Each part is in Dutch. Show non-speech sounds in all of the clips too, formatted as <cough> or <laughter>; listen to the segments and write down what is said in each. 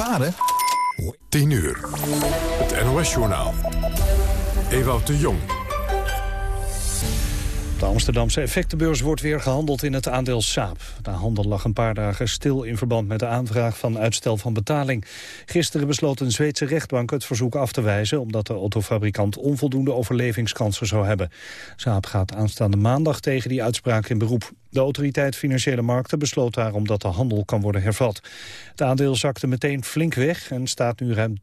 Varen? 10 uur. Het NOS-journaal. Ewout de Jong. De Amsterdamse effectenbeurs wordt weer gehandeld in het aandeel Saab. De handel lag een paar dagen stil in verband met de aanvraag van uitstel van betaling. Gisteren besloot een Zweedse rechtbank het verzoek af te wijzen... omdat de autofabrikant onvoldoende overlevingskansen zou hebben. Saab gaat aanstaande maandag tegen die uitspraak in beroep. De autoriteit Financiële Markten besloot daarom dat de handel kan worden hervat. Het aandeel zakte meteen flink weg en staat nu ruim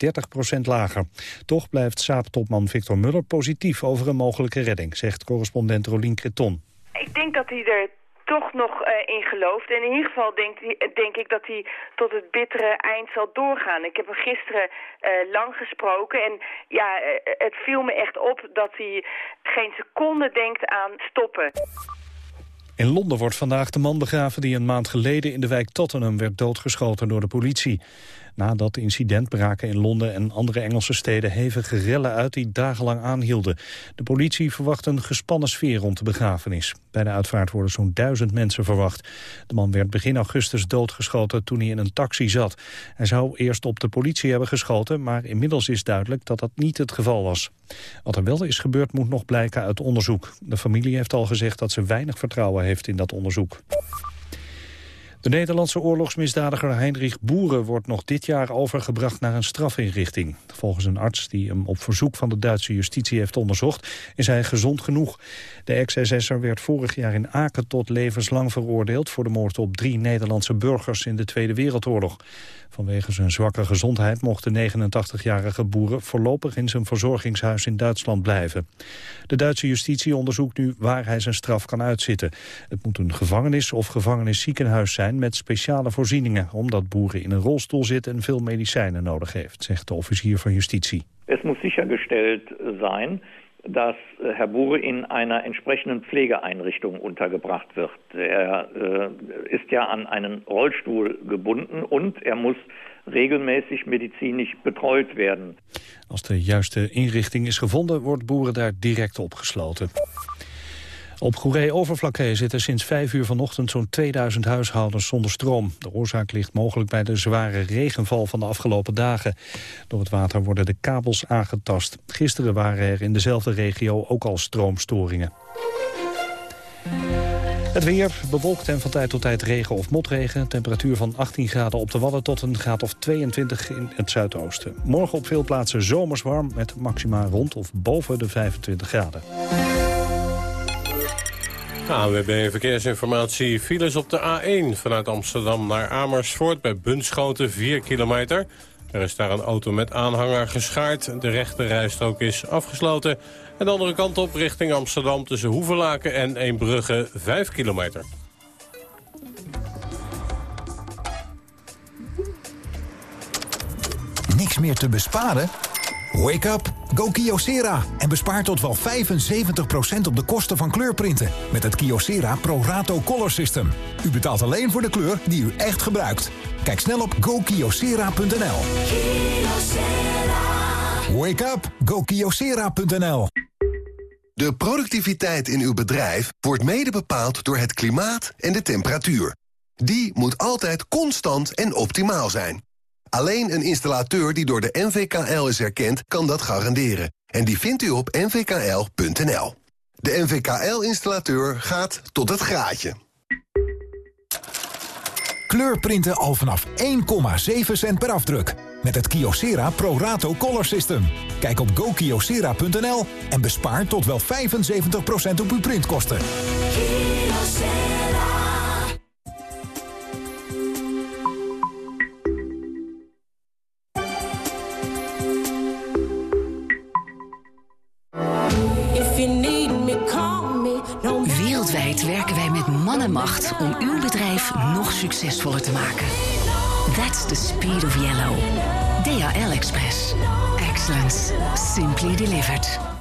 30% lager. Toch blijft Saab-topman Victor Muller positief over een mogelijke redding, zegt correspondent Rolien Creton. Ik denk dat hij er toch nog uh, in gelooft. En in ieder geval denk, denk, ik dat hij tot het bittere eind zal doorgaan. Ik heb hem gisteren uh, lang gesproken en ja, uh, het viel me echt op dat hij geen seconde denkt aan stoppen. In Londen wordt vandaag de man begraven die een maand geleden in de wijk Tottenham werd doodgeschoten door de politie. Na dat incident braken in Londen en andere Engelse steden hevige rellen uit die dagenlang aanhielden. De politie verwacht een gespannen sfeer rond de begrafenis. Bij de uitvaart worden zo'n duizend mensen verwacht. De man werd begin augustus doodgeschoten toen hij in een taxi zat. Hij zou eerst op de politie hebben geschoten, maar inmiddels is duidelijk dat dat niet het geval was. Wat er wel is gebeurd moet nog blijken uit onderzoek. De familie heeft al gezegd dat ze weinig vertrouwen heeft in dat onderzoek. De Nederlandse oorlogsmisdadiger Heinrich Boeren wordt nog dit jaar overgebracht naar een strafinrichting. Volgens een arts die hem op verzoek van de Duitse justitie heeft onderzocht, is hij gezond genoeg. De ex-SS'er werd vorig jaar in Aken tot levenslang veroordeeld voor de moord op drie Nederlandse burgers in de Tweede Wereldoorlog. Vanwege zijn zwakke gezondheid mocht de 89-jarige boeren voorlopig in zijn verzorgingshuis in Duitsland blijven. De Duitse justitie onderzoekt nu waar hij zijn straf kan uitzitten. Het moet een gevangenis of gevangenisziekenhuis zijn met speciale voorzieningen, omdat boeren in een rolstoel zit en veel medicijnen nodig heeft, zegt de officier van justitie. Het moet sichergestellt zijn dass äh, Herr Bure in einer entsprechenden Pflegeeinrichtung untergebracht wird. Er äh, ist ja an einen Rollstuhl gebunden und er muss regelmäßig medizinisch betreut werden. Als de juiste inrichting is gevonden, wordt Boeren daar direct opgesloten. Op Goeree-Overflakkee zitten sinds 5 uur vanochtend zo'n 2000 huishoudens zonder stroom. De oorzaak ligt mogelijk bij de zware regenval van de afgelopen dagen. Door het water worden de kabels aangetast. Gisteren waren er in dezelfde regio ook al stroomstoringen. Het weer bewolkt en van tijd tot tijd regen of motregen. Temperatuur van 18 graden op de Wadden tot een graad of 22 in het zuidoosten. Morgen op veel plaatsen zomers warm met maxima rond of boven de 25 graden. AWB Verkeersinformatie. Files op de A1 vanuit Amsterdam naar Amersfoort bij Bunschoten 4 kilometer. Er is daar een auto met aanhanger geschaard. De rechte rijstrook is afgesloten. En de andere kant op richting Amsterdam tussen Hoevelaken en Eembrugge 5 kilometer. Niks meer te besparen? Wake up, go Kyocera en bespaar tot wel 75% op de kosten van kleurprinten met het Kyocera Pro Rato Color System. U betaalt alleen voor de kleur die u echt gebruikt. Kijk snel op gokyocera.nl. Wake up, go Kyocera.nl. De productiviteit in uw bedrijf wordt mede bepaald door het klimaat en de temperatuur. Die moet altijd constant en optimaal zijn. Alleen een installateur die door de NVKL is erkend, kan dat garanderen. En die vindt u op nvkl.nl. De NVKL-installateur gaat tot het graadje. Kleurprinten al vanaf 1,7 cent per afdruk. Met het Kyocera Pro Rato Color System. Kijk op gokyocera.nl en bespaar tot wel 75% op uw printkosten. Om uw bedrijf nog succesvoller te maken. That's the speed of yellow. DHL Express. Excellence. Simply delivered.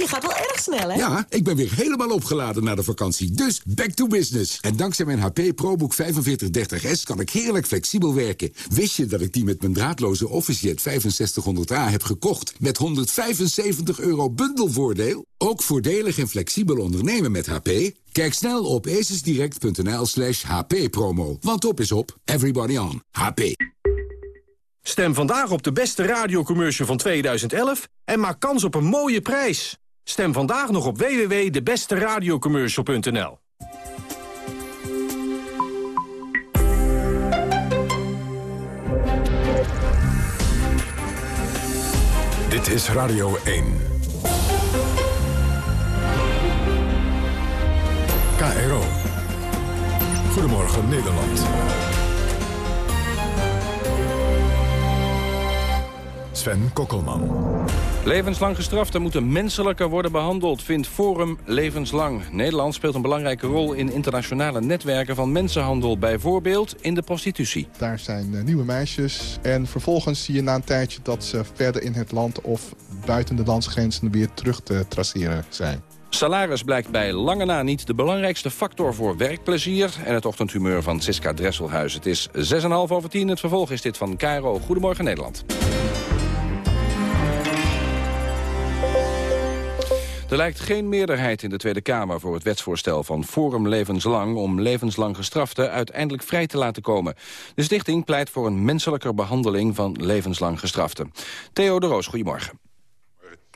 je gaat wel erg snel, hè? Ja, ik ben weer helemaal opgeladen na de vakantie. Dus back to business. En dankzij mijn HP ProBook 4530S kan ik heerlijk flexibel werken. Wist je dat ik die met mijn draadloze OfficeJet 6500A heb gekocht... met 175 euro bundelvoordeel? Ook voordelig en flexibel ondernemen met HP? Kijk snel op acesdirect.nl slash hppromo. Want op is op. Everybody on. HP. Stem vandaag op de beste radiocommercial van 2011 en maak kans op een mooie prijs. Stem vandaag nog op www.debesteradiocommercial.nl. Dit is Radio 1. KRO. Goedemorgen Nederland. Sven Kokkelman. Levenslang gestraften moeten menselijker worden behandeld, vindt Forum Levenslang. Nederland speelt een belangrijke rol in internationale netwerken van mensenhandel. Bijvoorbeeld in de prostitutie. Daar zijn uh, nieuwe meisjes en vervolgens zie je na een tijdje dat ze verder in het land of buiten de landsgrenzen weer terug te traceren zijn. Salaris blijkt bij lange na niet de belangrijkste factor voor werkplezier... en het ochtendhumeur van Siska Dresselhuis. Het is 6,5 over 10. Het vervolg is dit van Cairo. Goedemorgen Nederland. Er lijkt geen meerderheid in de Tweede Kamer voor het wetsvoorstel van Forum Levenslang om levenslang gestraften uiteindelijk vrij te laten komen. De stichting pleit voor een menselijker behandeling van levenslang gestraften. Theo de Roos, goedemorgen.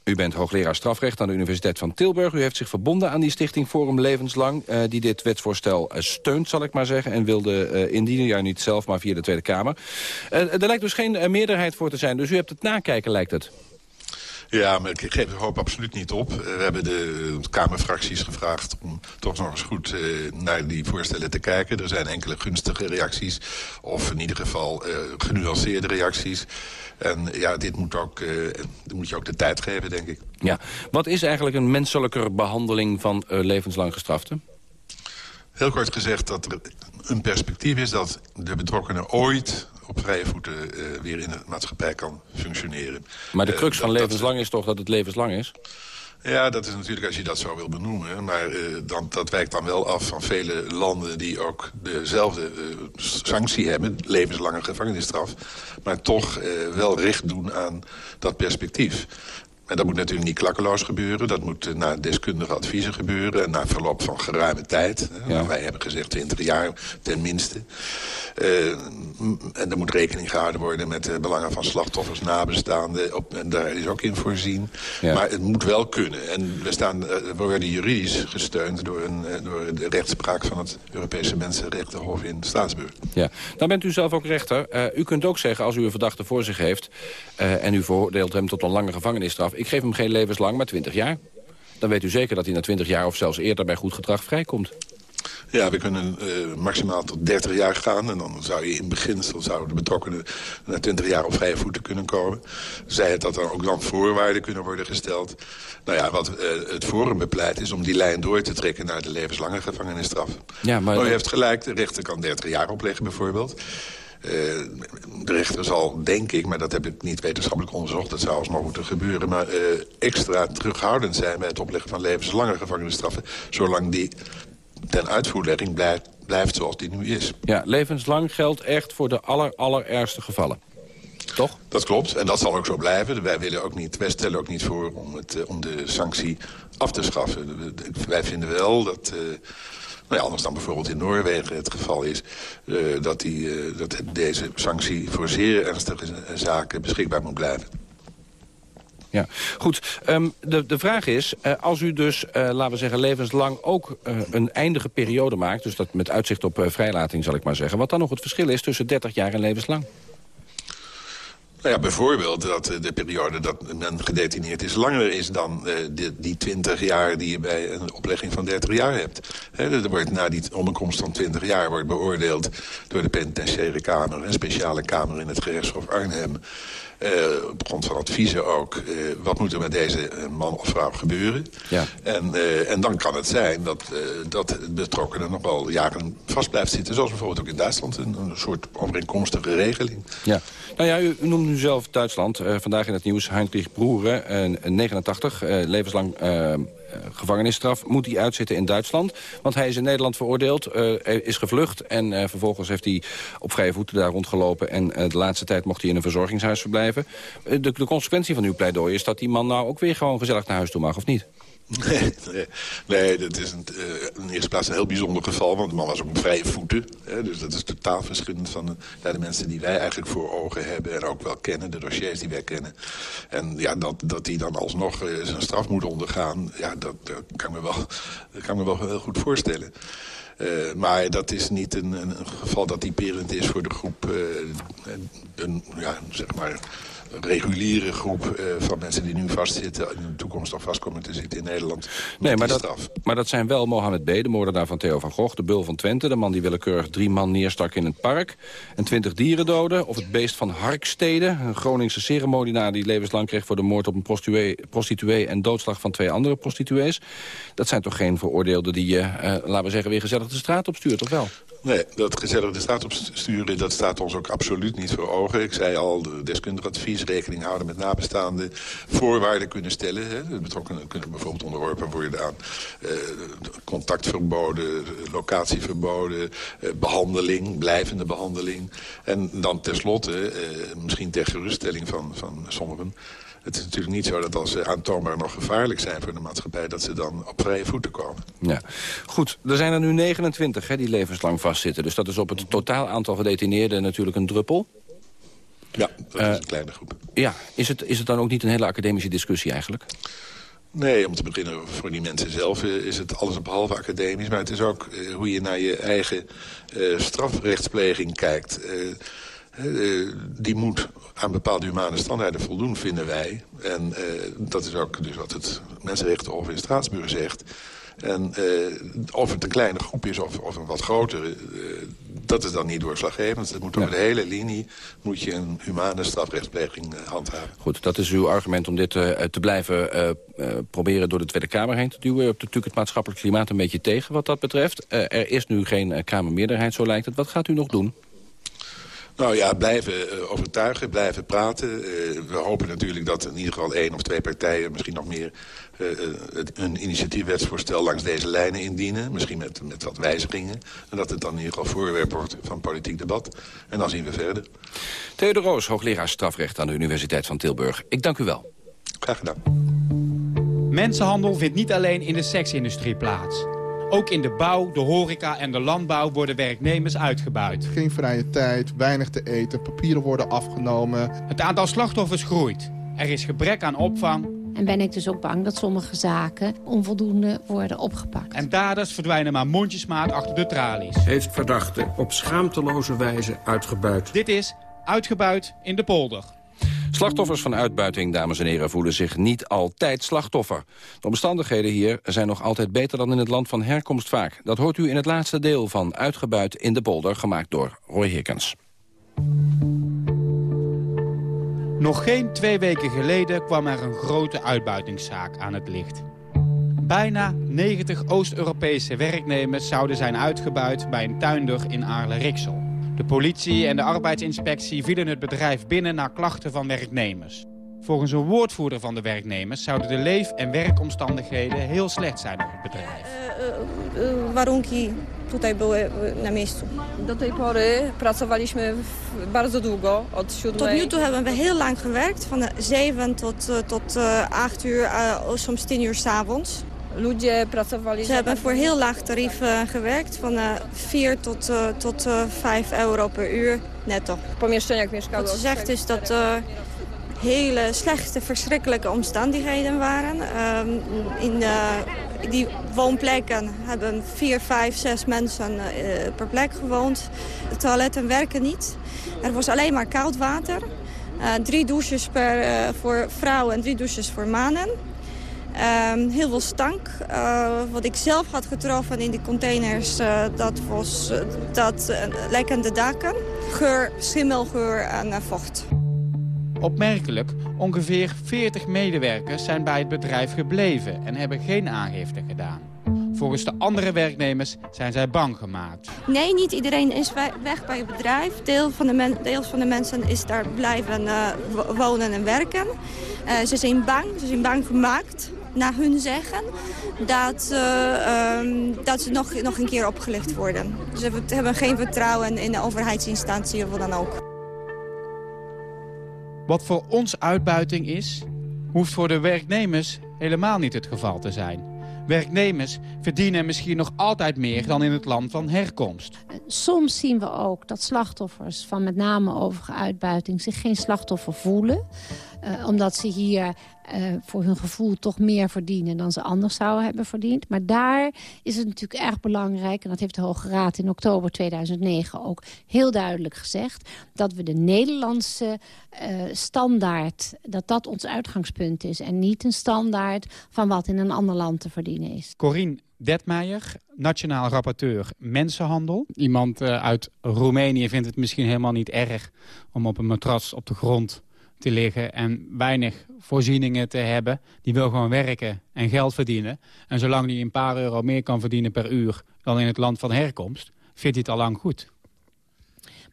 U bent hoogleraar strafrecht aan de Universiteit van Tilburg. U heeft zich verbonden aan die stichting Forum Levenslang... Uh, die dit wetsvoorstel uh, steunt, zal ik maar zeggen... en wilde uh, indienen, ja niet zelf, maar via de Tweede Kamer. er lijkt dus geen meerderheid voor te zijn, dus u hebt het nakijken, lijkt het. Ja, maar ik geef de hoop absoluut niet op. We hebben de Kamerfracties gevraagd om toch nog eens goed uh, naar die voorstellen te kijken. Er zijn enkele gunstige reacties, of in ieder geval uh, genuanceerde reacties. En ja, dit moet, ook, uh, moet je ook de tijd geven, denk ik. Ja, wat is eigenlijk een menselijker behandeling van levenslang gestraften? Heel kort gezegd dat er een perspectief is dat de betrokkenen ooit op vrije voeten uh, weer in de maatschappij kan functioneren. Maar de crux uh, van levenslang is toch dat het levenslang is? Ja, dat is natuurlijk als je dat zo wil benoemen. Maar uh, dan, dat wijkt dan wel af van vele landen die ook dezelfde sanctie hebben. Levenslange gevangenisstraf. Maar toch wel recht doen aan dat perspectief. En dat moet natuurlijk niet klakkeloos gebeuren. Dat moet naar deskundige adviezen gebeuren. En na verloop van geruime tijd. Ja. Wij hebben gezegd 20 jaar ten minste. Uh, en er moet rekening gehouden worden met de belangen van slachtoffers, nabestaanden. Op, en daar is ook in voorzien. Ja. Maar het moet wel kunnen. En we, staan, we worden juridisch gesteund door, een, door de rechtspraak van het Europese Mensenrechtenhof in Straatsburg. Ja, dan bent u zelf ook rechter. u kunt ook zeggen, als u een verdachte voor zich heeft... en u veroordeelt hem tot een lange gevangenisstraf... ik geef hem geen levenslang, maar 20 jaar. Dan weet u zeker dat hij na 20 jaar of zelfs eerder bij goed gedrag vrijkomt. Ja, we kunnen uh, maximaal tot 30 jaar gaan. En dan zou je in beginsel zouden de betrokkenen na 20 jaar op vrije voeten kunnen komen. Zij het dat er ook dan voorwaarden kunnen worden gesteld. Nou ja, wat uh, het Forum bepleit is om die lijn door te trekken naar de levenslange gevangenisstraf. Ja, maar... maar u heeft gelijk, de rechter kan 30 jaar opleggen bijvoorbeeld. Uh, de rechter zal, denk ik, maar dat heb ik niet wetenschappelijk onderzocht... dat zou alsnog moeten gebeuren... maar uh, extra terughoudend zijn bij het opleggen van levenslange gevangenisstraffen... zolang die ten uitvoerlegging blijft, blijft zoals die nu is. Ja, levenslang geldt echt voor de aller, allerergste gevallen. Toch? Dat klopt, en dat zal ook zo blijven. Wij, willen ook niet, wij stellen ook niet voor om, het, om de sanctie af te schaffen. Wij vinden wel dat... Uh, nou anders dan bijvoorbeeld in Noorwegen het geval is... Uh, dat, die, uh, dat deze sanctie voor zeer ernstige zaken beschikbaar moet blijven. Ja, goed. Um, de, de vraag is, als u dus, laten we zeggen, levenslang ook een eindige periode maakt... dus dat met uitzicht op vrijlating, zal ik maar zeggen... wat dan nog het verschil is tussen 30 jaar en levenslang? Nou ja, bijvoorbeeld dat de periode dat men gedetineerd is... langer is dan de, die 20 jaar die je bij een oplegging van 30 jaar hebt. He, er wordt na die onderkomst van 20 jaar wordt beoordeeld door de penitentiaire kamer... een speciale kamer in het gerechtshof Arnhem... Uh, op grond van adviezen ook, uh, wat moet er met deze man of vrouw gebeuren. Ja. En, uh, en dan kan het zijn dat, dat de betrokkenen nog wel jaren vast blijft zitten. Zoals bijvoorbeeld ook in Duitsland, een, een soort overeenkomstige regeling. Ja. Nou ja, u, u noemt nu zelf Duitsland. vandaag in het nieuws Heinrich Broeren, 89, levenslang gevangenisstraf moet hij uitzitten in Duitsland. Want hij is in Nederland veroordeeld, uh, is gevlucht... en uh, vervolgens heeft hij op vrije voeten daar rondgelopen... en de laatste tijd mocht hij in een verzorgingshuis verblijven. De, de consequentie van uw pleidooi is dat die man nou ook weer gewoon gezellig naar huis toe mag, of niet? Nee, nee, dat is een, uh, in de eerste plaats een heel bijzonder geval. Want de man was op vrije voeten. Hè, dus dat is totaal verschillend van de, mensen die wij eigenlijk voor ogen hebben. En ook wel kennen, de dossiers die wij kennen. En ja, dat, dat die dan alsnog uh, zijn straf moet ondergaan. Ja, dat, kan, me wel, kan me wel heel goed voorstellen. Uh, maar dat is niet een, een, geval dat typerend is voor de groep... een, ja, zeg maar reguliere groep uh, van mensen die nu vastzitten... in de toekomst nog vast komen te zitten in Nederland. Nee, maar dat, maar dat zijn wel Mohammed B., de moordenaar van Theo van Gogh... de bul van Twente, de man die willekeurig drie man neerstak in het park... en twintig dieren doden, of het beest van Harkstede... een Groningse ceremonienaar die levenslang kreeg... voor de moord op een prostituee, prostituee en doodslag van twee andere prostituees. Dat zijn toch geen veroordeelden die je, uh, laten we zeggen... weer gezellig de straat opstuurt, of wel? Nee, dat gezellig de straat opsturen, dat staat ons ook absoluut niet voor ogen. Ik zei al, de deskundig advies, rekening houden met nabestaanden, voorwaarden kunnen stellen. Hè. De betrokkenen kunnen bijvoorbeeld onderworpen worden aan uh, contactverboden, locatieverboden, uh, behandeling, blijvende behandeling. En dan tenslotte, uh, misschien ter geruststelling van, van sommigen, het is natuurlijk niet zo dat als ze aantoonbaar nog gevaarlijk zijn voor de maatschappij... dat ze dan op vrije voeten komen. Ja. Goed, er zijn er nu 29 hè, die levenslang vastzitten. Dus dat is op het totaal aantal gedetineerden natuurlijk een druppel. Ja, dat is een kleine groep. Ja, is het, is het dan ook niet een hele academische discussie eigenlijk? Nee, om te beginnen, voor die mensen zelf is het alles behalve academisch. Maar het is ook uh, hoe je naar je eigen uh, strafrechtspleging kijkt... Uh, die moet aan bepaalde humane standaarden voldoen, vinden wij. En uh, dat is ook dus wat het Mensenrechtenhof in Straatsburg zegt. En uh, of het een kleine groep is of, of een wat grotere, dat is dan niet doorslaggevend. Het moet over ja. de hele linie moet je een humane strafrechtspleging handhaven. Goed, dat is uw argument om dit te blijven proberen door de Tweede Kamer heen te duwen. U hebt natuurlijk het maatschappelijk klimaat een beetje tegen wat dat betreft. er is nu geen Kamermeerderheid, zo lijkt het. Wat gaat u nog doen? Nou ja, blijven uh, overtuigen, blijven praten. Uh, we hopen natuurlijk dat in ieder geval één of twee partijen... misschien nog meer uh, een initiatiefwetsvoorstel langs deze lijnen indienen. Misschien met, met wat wijzigingen. En dat het dan in ieder geval voorwerp wordt van politiek debat. En dan zien we verder. Theodor Roos, hoogleraar strafrecht aan de Universiteit van Tilburg. Ik dank u wel. Graag gedaan. Mensenhandel vindt niet alleen in de seksindustrie plaats. Ook in de bouw, de horeca en de landbouw worden werknemers uitgebuit. Geen vrije tijd, weinig te eten, papieren worden afgenomen. Het aantal slachtoffers groeit. Er is gebrek aan opvang. En ben ik dus ook bang dat sommige zaken onvoldoende worden opgepakt. En daders verdwijnen maar mondjesmaat achter de tralies. Heeft verdachte op schaamteloze wijze uitgebuit. Dit is Uitgebuit in de polder. Slachtoffers van uitbuiting, dames en heren, voelen zich niet altijd slachtoffer. De omstandigheden hier zijn nog altijd beter dan in het land van herkomst vaak. Dat hoort u in het laatste deel van Uitgebuit in de polder, gemaakt door Roy Hirkens. Nog geen twee weken geleden kwam er een grote uitbuitingszaak aan het licht. Bijna 90 Oost-Europese werknemers zouden zijn uitgebuit bij een tuinder in Aarle-Riksel. De politie en de arbeidsinspectie vielen het bedrijf binnen na klachten van werknemers. Volgens een woordvoerder van de werknemers zouden de leef- en werkomstandigheden heel slecht zijn op het bedrijf. Warunki tutaj były na miejscu. Do tej pory pracowaliśmy bardzo długo, od 7. Tot nu toe hebben we heel lang gewerkt, van 7 tot, tot 8 uur, soms 10 uur s'avonds. Ludzie pracowali... Ze hebben voor heel laag tarief gewerkt, van uh, 4 tot, uh, tot 5 euro per uur netto. Pomieszczeniach mieszkały... Wat ze zegt is dat hele slechte, verschrikkelijke omstandigheden waren. Um, in die woonplekken hebben 4, 5, 6 mensen per plek gewoond. De toiletten werken niet. Er was alleen maar koud water. drie douches per, voor vrouwen en drie douches voor mannen. Ehm, heel veel stank. wat ik zelf had getroffen in die containers, dat was dat lekkende daken. Geur, schimmelgeur en vocht. Opmerkelijk, ongeveer 40 medewerkers zijn bij het bedrijf gebleven en hebben geen aangifte gedaan. Volgens de andere werknemers zijn zij bang gemaakt. Nee, niet iedereen is weg bij het bedrijf. Deel van de, deel van de mensen is daar blijven wonen en werken. Ze zijn bang, ze zijn bang gemaakt, naar hun zeggen, dat, uh, um, dat ze nog, nog een keer opgelicht worden. Ze hebben geen vertrouwen in de overheidsinstantie of wat dan ook. Wat voor ons uitbuiting is, hoeft voor de werknemers helemaal niet het geval te zijn. Werknemers verdienen misschien nog altijd meer dan in het land van herkomst. Soms zien we ook dat slachtoffers van met name overige uitbuiting zich geen slachtoffer voelen. Uh, omdat ze hier uh, voor hun gevoel toch meer verdienen dan ze anders zouden hebben verdiend. Maar daar is het natuurlijk erg belangrijk, en dat heeft de Hoge Raad in oktober 2009 ook heel duidelijk gezegd, dat we de Nederlandse uh, standaard, dat dat ons uitgangspunt is. En niet een standaard van wat in een ander land te verdienen is. Corine Detmeijer, nationaal rapporteur mensenhandel. Iemand uh, uit Roemenië vindt het misschien helemaal niet erg om op een matras op de grond te liggen en weinig voorzieningen te hebben. Die wil gewoon werken en geld verdienen. En zolang die een paar euro meer kan verdienen per uur dan in het land van herkomst, vindt hij het al lang goed.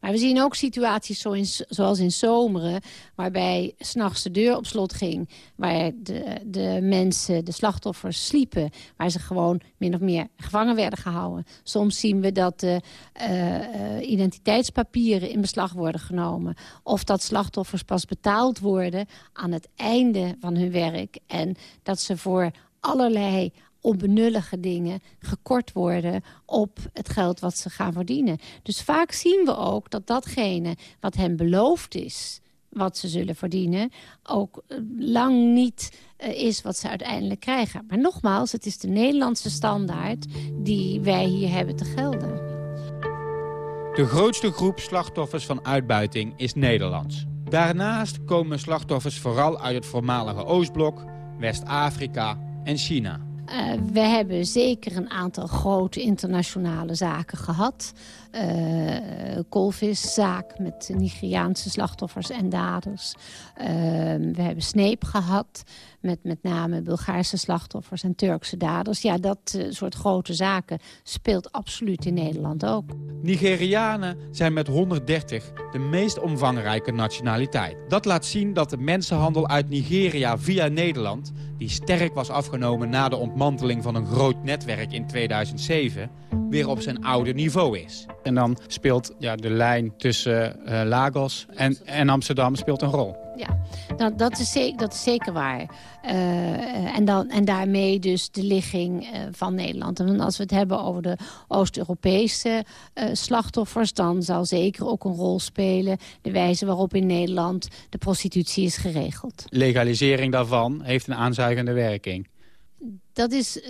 Maar we zien ook situaties zo in, zoals in Zomeren... waarbij s'nachts de deur op slot ging. Waar de, de mensen, de slachtoffers, sliepen. Waar ze gewoon min of meer gevangen werden gehouden. Soms zien we dat de uh, identiteitspapieren in beslag worden genomen. Of dat slachtoffers pas betaald worden aan het einde van hun werk. En dat ze voor allerlei onbenullige dingen gekort worden op het geld wat ze gaan verdienen. Dus vaak zien we ook dat datgene wat hen beloofd is wat ze zullen verdienen, ook eh, lang niet uh, is wat ze uiteindelijk krijgen. Maar nogmaals, het is de Nederlandse standaard die wij hier hebben te gelden. De grootste groep slachtoffers van uitbuiting is Nederlands. Daarnaast komen slachtoffers vooral uit het voormalige Oostblok, West-Afrika en China. Uh, we hebben zeker een aantal grote internationale zaken gehad. Uh, Colviszaak met Nigeriaanse slachtoffers en daders. Uh, we hebben Sneep gehad met met name Bulgaarse slachtoffers en Turkse daders. Ja, dat uh, soort grote zaken speelt absoluut in Nederland ook. Nigerianen zijn met 130 de meest omvangrijke nationaliteit. Dat laat zien dat de mensenhandel uit Nigeria via Nederland... die sterk was afgenomen na de ontmanteling van een groot netwerk in 2007... weer op zijn oude niveau is. En dan speelt ja, de lijn tussen uh, Lagos en, en Amsterdam speelt een rol. Ja, dat, is, zeker, dat is zeker waar. Uh, en, dan, en daarmee dus de ligging uh, van Nederland. En als we het hebben over de Oost-Europese uh, slachtoffers... dan zal zeker ook een rol spelen de wijze waarop in Nederland de prostitutie is geregeld. Legalisering daarvan heeft een aanzuigende werking dat is uh,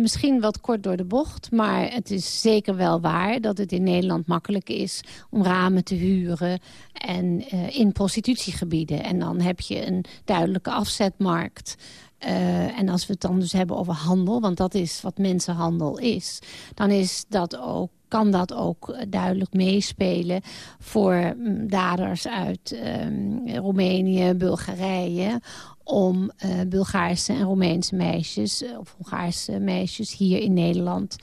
misschien wat kort door de bocht. Maar het is zeker wel waar dat het in Nederland makkelijk is... om ramen te huren en uh, in prostitutiegebieden. En dan heb je een duidelijke afzetmarkt... Uh, en als we het dan dus hebben over handel, want dat is wat mensenhandel is... dan is dat ook kan dat ook duidelijk meespelen voor daders uit um, Roemenië, Bulgarije om uh, Bulgaarse en Roemeense meisjes... Uh, of Hongaarse meisjes hier in Nederland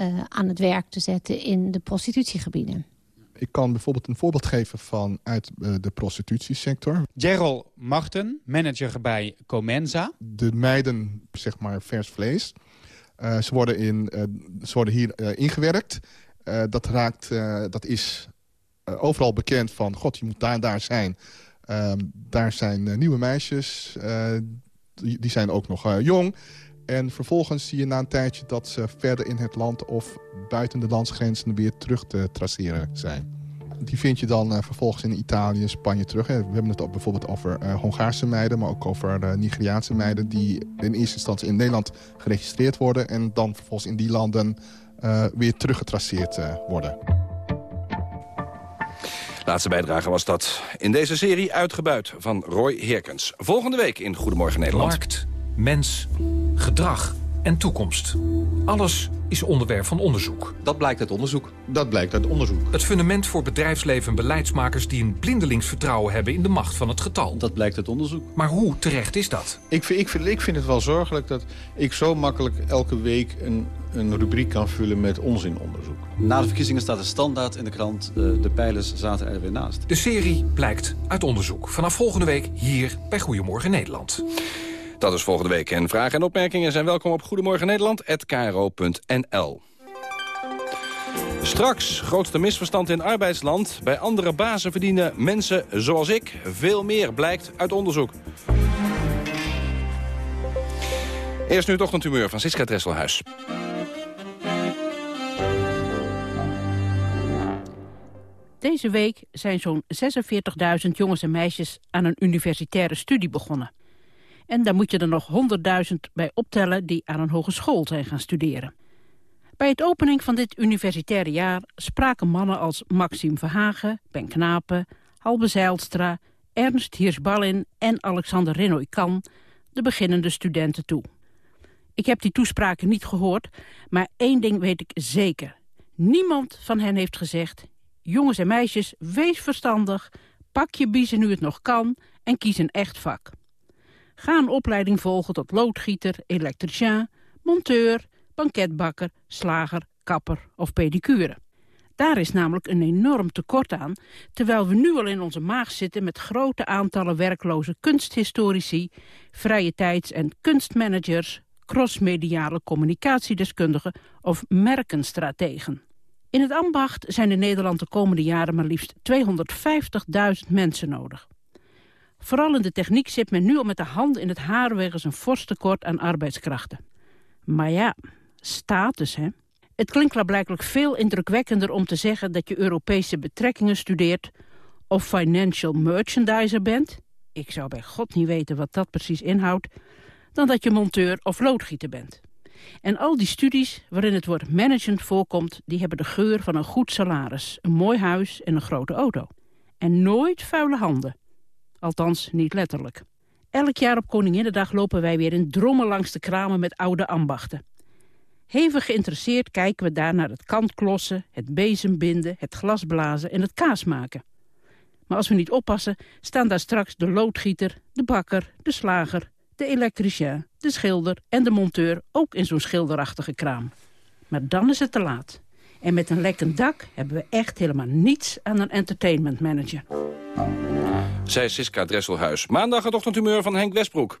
uh, aan het werk te zetten in de prostitutiegebieden. Ik kan bijvoorbeeld een voorbeeld geven van uit de prostitutiesector. Gerald Marten, manager bij Comenza. De meiden, zeg maar, vers vlees. ze, worden in, ze worden hier ingewerkt. dat, raakt, dat is overal bekend van, god, je moet daar en daar zijn... Ehm, daar zijn eh, nieuwe meisjes, uh, die, die, zijn ook nog uh, jong. En vervolgens zie je na een tijdje dat ze verder in het land... of buiten de landsgrenzen weer terug te traceren zijn. Die vind je dan vervolgens in Italië, Spanje terug. We hebben het ook bijvoorbeeld over Hongaarse meiden... maar ook over Nigeriaanse meiden... die in eerste instantie in Nederland geregistreerd worden... en dan vervolgens in die landen weer teruggetraceerd worden. Laatste bijdrage was dat in deze serie uitgebuit van Roy Herkens. Volgende week in Goedemorgen Nederland. Markt, mens, gedrag en toekomst. Alles is onderwerp van onderzoek. Dat blijkt uit onderzoek. Dat blijkt uit onderzoek. Het fundament voor bedrijfsleven en beleidsmakers... die een blindelings vertrouwen hebben in de macht van het getal. Dat blijkt uit onderzoek. Maar hoe terecht is dat? Ik vind, ik vind, ik vind het wel zorgelijk dat ik zo makkelijk elke week... een, een rubriek kan vullen met onzinonderzoek. Na de verkiezingen staat er standaard in de krant... de, de pijlers zaten er weer naast. De serie blijkt uit onderzoek. Vanaf volgende week hier bij Goedemorgen Nederland. Dat is volgende week. En vragen en opmerkingen zijn welkom op Goedemorgen Nederland@kro.nl. Straks, grootste misverstand in arbeidsland. Bij andere bazen verdienen mensen zoals ik veel meer, blijkt uit onderzoek. Eerst nu het ochtendhumeur van Siska Dresselhuis. Deze week zijn zo'n 46.000 jongens en meisjes aan een universitaire studie begonnen. En daar moet je er nog 100.000 bij optellen die aan een hogeschool zijn gaan studeren. Bij het opening van dit universitaire jaar spraken mannen als Maxime Verhagen, Ben Knapen, Halbe Zijlstra, Ernst Hirschballin en Alexander Renoy-Kan de beginnende studenten toe. Ik heb die toespraken niet gehoord, maar één ding weet ik zeker. Niemand van hen heeft gezegd, jongens en meisjes, wees verstandig, pak je biezen nu het nog kan en kies een echt vak. Ga een opleiding volgen tot loodgieter, elektricien, monteur, banketbakker, slager, kapper of pedicure. Daar is namelijk een enorm tekort aan, terwijl we nu al in onze maag zitten met grote aantallen werkloze kunsthistorici, vrije tijds- en kunstmanagers, crossmediale communicatiedeskundigen of merkenstrategen. In het ambacht zijn in Nederland de komende jaren maar liefst 250.000 mensen nodig. Vooral in de techniek zit men nu al met de hand in het haar wegens een fors tekort aan arbeidskrachten. Maar ja, status hè. Het klinkt blijkbaar veel indrukwekkender om te zeggen dat je Europese betrekkingen studeert of financial merchandiser bent. Ik zou bij god niet weten wat dat precies inhoudt, dan dat je monteur of loodgieter bent. En al die studies waarin het woord management voorkomt, die hebben de geur van een goed salaris, een mooi huis en een grote auto. En nooit vuile handen. Althans, niet letterlijk. Elk jaar op Koninginnedag lopen wij weer in drommen langs de kramen met oude ambachten. Hevig geïnteresseerd kijken we daar naar het kantklossen, het bezembinden, het glasblazen en het kaas maken. Maar als we niet oppassen, staan daar straks de loodgieter, de bakker, de slager, de elektricien, de schilder en de monteur ook in zo'n schilderachtige kraam. Maar dan is het te laat. En met een lekkend dak hebben we echt helemaal niets aan een entertainment manager. Zij Siska Dresselhuis. Maandag het ochtendhumeur van Henk Westbroek.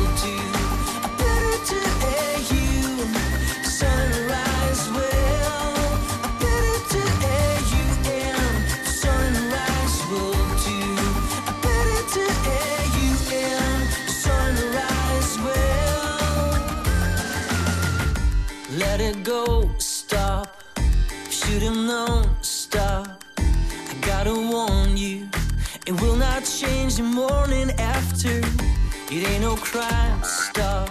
it change the morning after. It ain't no crime, stop.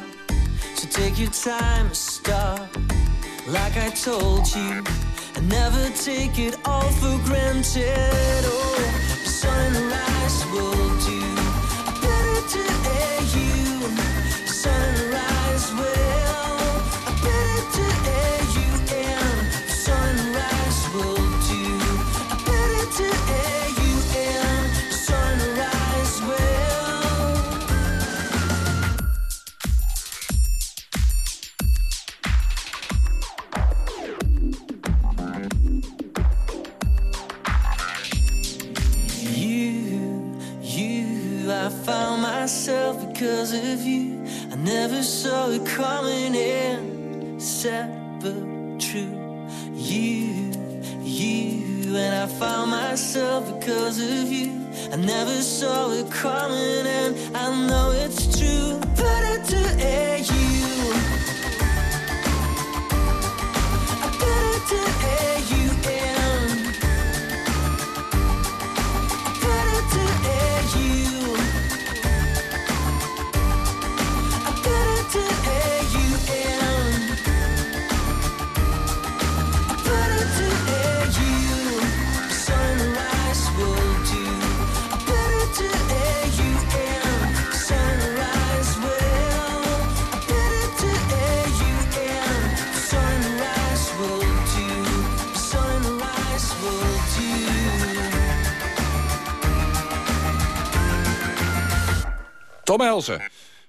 So take your time, stop. Like I told you, I never take it all for granted. Oh, sunrise will do. Better to air you. Sunrise will. Because of you. I never saw it coming in. Sad but true. You, you, and I found myself because of you. I never saw it coming, and I know it's true. Better to air you. Better to Tom Helsen.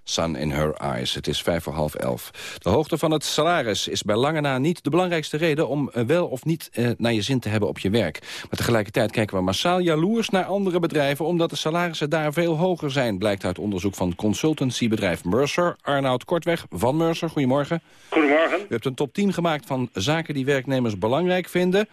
Sun in her eyes. Het is vijf voor half elf. De hoogte van het salaris is bij lange na niet de belangrijkste reden... om eh, wel of niet eh, naar je zin te hebben op je werk. Maar tegelijkertijd kijken we massaal jaloers naar andere bedrijven... omdat de salarissen daar veel hoger zijn... blijkt uit onderzoek van consultancybedrijf Mercer. Arnoud Kortweg van Mercer, goedemorgen. Goedemorgen. U hebt een top 10 gemaakt van zaken die werknemers belangrijk vinden.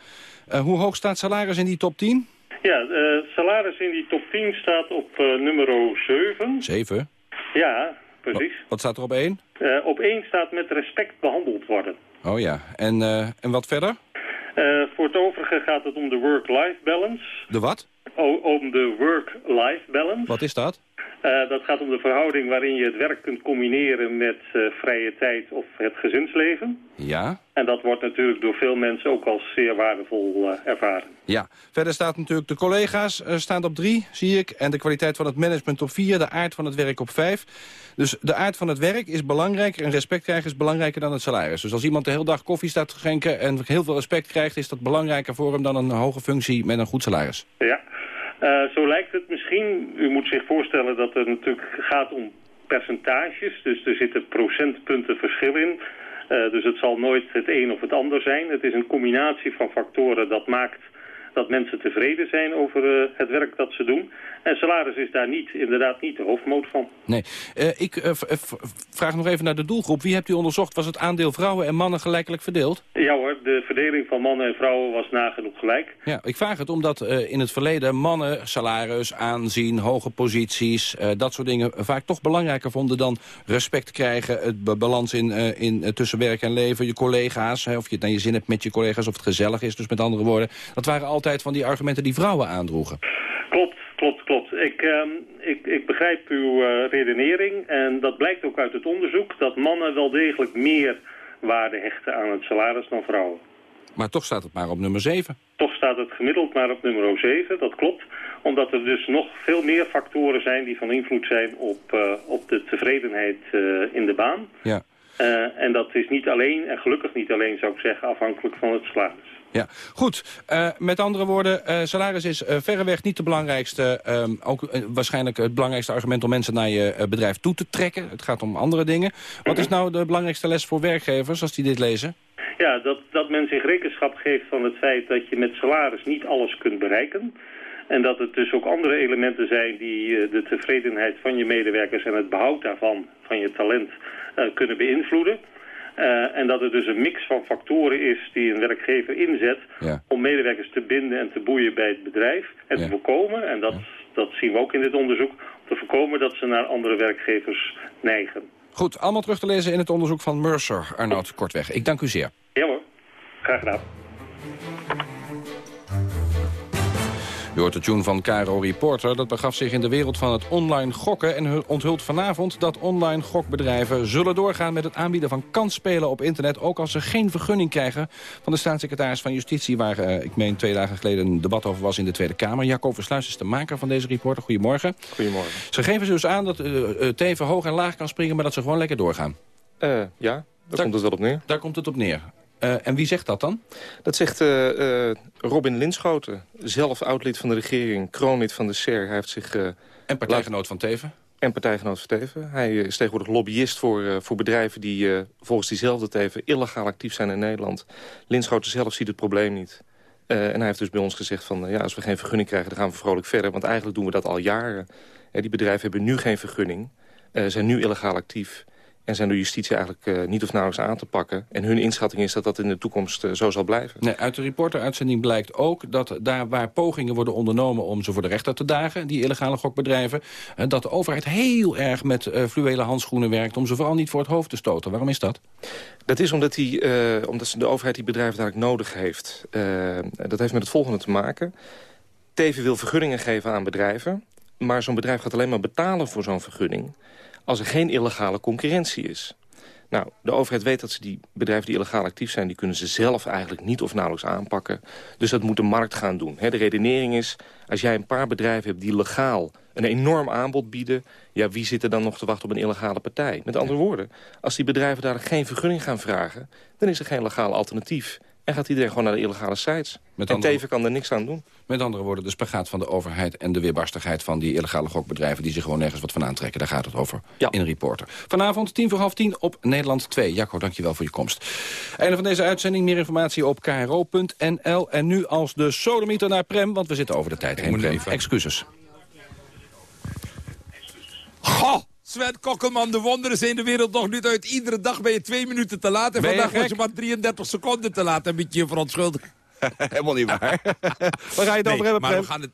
Eh, hoe hoog staat salaris in die top 10? Ja, eh salaris in die top 10 staat op eh, nummer 7. 7. Ja, precies. Wat staat er op 1? Eh, op 1 staat met respect behandeld worden. Oh ja. En, en wat verder? Voor het overige gaat het om de work-life balance. De wat? O- om de work-life balance. Wat is dat? Eh, dat gaat om de verhouding waarin je het werk kunt combineren met eh, vrije tijd of het gezinsleven. Ja. En dat wordt natuurlijk door veel mensen ook als zeer waardevol eh, ervaren. Ja, verder staat natuurlijk de collega's staan op drie, zie ik. En de kwaliteit van het management op vier, de aard van het werk op vijf. Dus de aard van het werk is belangrijker en respect krijgen is belangrijker dan het salaris. Dus als iemand de hele dag koffie staat te schenken en heel veel respect krijgt... is dat belangrijker voor hem dan een hoge functie met een goed salaris. Ja, Eh, zo lijkt het misschien. U moet zich voorstellen dat het natuurlijk gaat om percentages. Dus er zitten procentpunten verschil in. Eh, dus het zal nooit het een of het ander zijn. Het is een combinatie van factoren dat maakt dat mensen tevreden zijn over eh, het werk dat ze doen. En salaris is daar niet, inderdaad niet de hoofdmoot van. Nee, Eh, ik eh, vraag nog even naar de doelgroep. Wie hebt u onderzocht? Was het aandeel vrouwen en mannen gelijkelijk verdeeld? Ja hoor, de verdeling van mannen en vrouwen was nagenoeg gelijk. Ja, ik vraag het omdat in het verleden mannen salaris, aanzien, hoge posities, dat soort dingen vaak toch belangrijker vonden dan respect krijgen, het ba- balans in, in tussen werk en leven, je collega's, hè, of je het naar je zin hebt met je collega's, of het gezellig is, dus met andere woorden. Dat waren altijd van die argumenten die vrouwen aandroegen. Klopt, klopt, klopt. Ik, ehm, ik, ik begrijp uw eh, redenering en dat blijkt ook uit het onderzoek... dat mannen wel degelijk meer waarde hechten aan het salaris dan vrouwen. Maar toch staat het maar op nummer 7. Toch staat het gemiddeld maar op nummer 7, dat klopt. Omdat er dus nog veel meer factoren zijn die van invloed zijn op, eh, op de tevredenheid eh, in de baan. Ja. En dat is niet alleen, en gelukkig niet alleen zou ik zeggen, afhankelijk van het salaris. Ja, goed. Eh, met andere woorden, eh, salaris is eh, verreweg niet de belangrijkste... ehm, ook waarschijnlijk het belangrijkste argument om mensen naar je bedrijf toe te trekken. Het gaat om andere dingen. Wat is nou de belangrijkste les voor werkgevers als die dit lezen? Ja, dat, dat men zich rekenschap geeft van het feit dat je met salaris niet alles kunt bereiken. En dat het dus ook andere elementen zijn die de tevredenheid van je medewerkers en het behoud daarvan, van je talent, kunnen beïnvloeden. Eh, en dat het dus een mix van factoren is die een werkgever inzet Ja. om medewerkers te binden en te boeien bij het bedrijf. En te voorkomen, en dat, dat zien we ook in dit onderzoek, te voorkomen dat ze naar andere werkgevers neigen. Goed, allemaal terug te lezen in het onderzoek van Mercer, Arnoud Kortweg. Ik dank u zeer. Ja hoor, graag gedaan. Hoort de tune van Caro Reporter. Dat begaf zich in de wereld van het online gokken... en onthult vanavond dat online gokbedrijven zullen doorgaan... met het aanbieden van kansspelen op internet... ook als ze geen vergunning krijgen van de staatssecretaris van Justitie... waar, eh, ik meen, twee dagen geleden een debat over was in de Tweede Kamer. Jacob Versluis is de maker van deze reporter. Goedemorgen. Goedemorgen. Ze geven dus aan dat uh, Teven hoog en laag kan springen... maar dat ze gewoon lekker doorgaan. Uh, ja, daar, komt het wel op neer. Daar komt het op neer. Uh, en wie zegt dat dan? Dat zegt uh, uh, Robin Linschoten, zelf oud-lid van de regering, kroonlid van de SER. Hij heeft zich... en partijgenoot van Teven? En partijgenoot van Teven. Hij is tegenwoordig lobbyist voor, voor bedrijven die volgens diezelfde Teven illegaal actief zijn in Nederland. Linschoten zelf ziet het probleem niet. en hij heeft dus bij ons gezegd van, ja, als we geen vergunning krijgen, dan gaan we vrolijk verder. Want eigenlijk doen we dat al jaren. die bedrijven hebben nu geen vergunning, zijn nu illegaal actief en zijn door justitie eigenlijk uh, niet of nauwelijks aan te pakken. En hun inschatting is dat dat in de toekomst uh, zo zal blijven. Nee, uit de reporteruitzending blijkt ook dat daar waar pogingen worden ondernomen... om ze voor de rechter te dagen, die illegale gokbedrijven... Uh, dat de overheid heel erg met fluwelen handschoenen werkt... om ze vooral niet voor het hoofd te stoten. Waarom is dat? Dat is omdat, die, omdat de overheid die bedrijven eigenlijk nodig heeft. dat heeft met het volgende te maken. Teven wil vergunningen geven aan bedrijven... maar zo'n bedrijf gaat alleen maar betalen voor zo'n vergunning als er geen illegale concurrentie is. Nou, de overheid weet dat ze die bedrijven die illegaal actief zijn... die kunnen ze zelf eigenlijk niet of nauwelijks aanpakken. Dus dat moet de markt gaan doen. de redenering is, als jij een paar bedrijven hebt die legaal een enorm aanbod bieden... ja, wie zit er dan nog te wachten op een illegale partij? Met andere woorden, als die bedrijven daar geen vergunning gaan vragen... dan is er geen legaal alternatief. En gaat iedereen gewoon naar de illegale sites. Met en Teven kan er niks aan doen. Met andere woorden, de spagaat van de overheid... en de weerbarstigheid van die illegale gokbedrijven... die zich gewoon nergens wat van aantrekken. Daar gaat het over ja. in Reporter. Vanavond tien voor half tien op Nederland 2. Jacco, dankjewel voor je komst. Einde van deze uitzending. Meer informatie op kro.nl. En nu als de sodemieter naar Prem, want we zitten over de tijd heen. Prem. Excuses. Goh! Sven Kokkelman, de wonderen zijn de wereld nog niet uit. Iedere dag ben je twee minuten te laat. En vandaag was je maar 33 seconden te laat. En een beetje je verontschuldigen. <laughs> Helemaal niet waar. <laughs> Waar ga je het over hebben, maar we gaan het...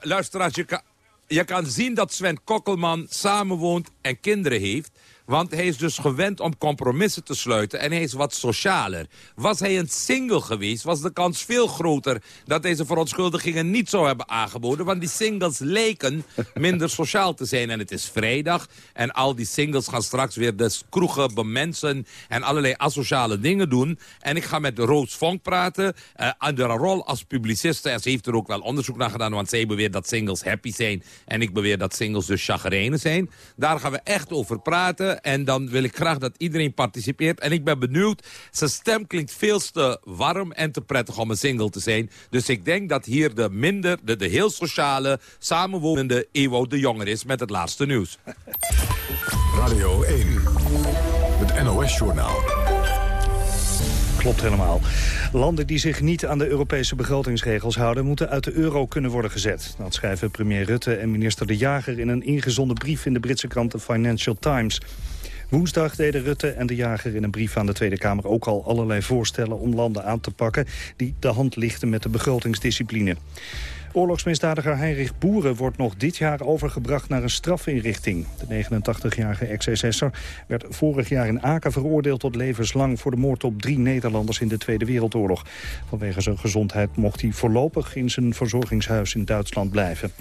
Luisteraars, je kan, je kan zien dat Sven Kokkelman samenwoont en kinderen heeft. Want hij is dus gewend om compromissen te sluiten en hij is wat socialer. Was hij een single geweest, was de kans veel groter... dat deze verontschuldigingen niet zou hebben aangeboden. Want die singles leken minder sociaal te zijn. En het is vrijdag en al die singles gaan straks weer de kroegen bemensen... en allerlei asociale dingen doen. En ik ga met Roos Vonk praten uh, aan de rol als publiciste. En ze heeft er ook wel onderzoek naar gedaan, want zij beweert dat singles happy zijn... en ik beweer dat singles dus chagrijnen zijn. Daar gaan we echt over praten. En dan wil ik graag dat iedereen participeert. En ik ben benieuwd. Zijn stem klinkt veel te warm en te prettig om een single te zijn. Dus ik denk dat hier de minder, de, de heel sociale, samenwonende Ewo de Jonger is met het laatste nieuws. Radio 1, het NOS-journaal. Klopt helemaal. Landen die zich niet aan de Europese begrotingsregels houden... moeten uit de euro kunnen worden gezet. Dat schrijven premier Rutte en minister De Jager... in een ingezonden brief in de Britse krant The Financial Times. Woensdag deden Rutte en de jager in een brief aan de Tweede Kamer ook al allerlei voorstellen om landen aan te pakken die de hand lichten met de begrotingsdiscipline. Oorlogsmisdadiger Heinrich Boeren wordt nog dit jaar overgebracht naar een strafinrichting. De 89-jarige ex-SS'er werd vorig jaar in Aken veroordeeld tot levenslang... voor de moord op drie Nederlanders in de Tweede Wereldoorlog. Vanwege zijn gezondheid mocht hij voorlopig in zijn verzorgingshuis in Duitsland blijven.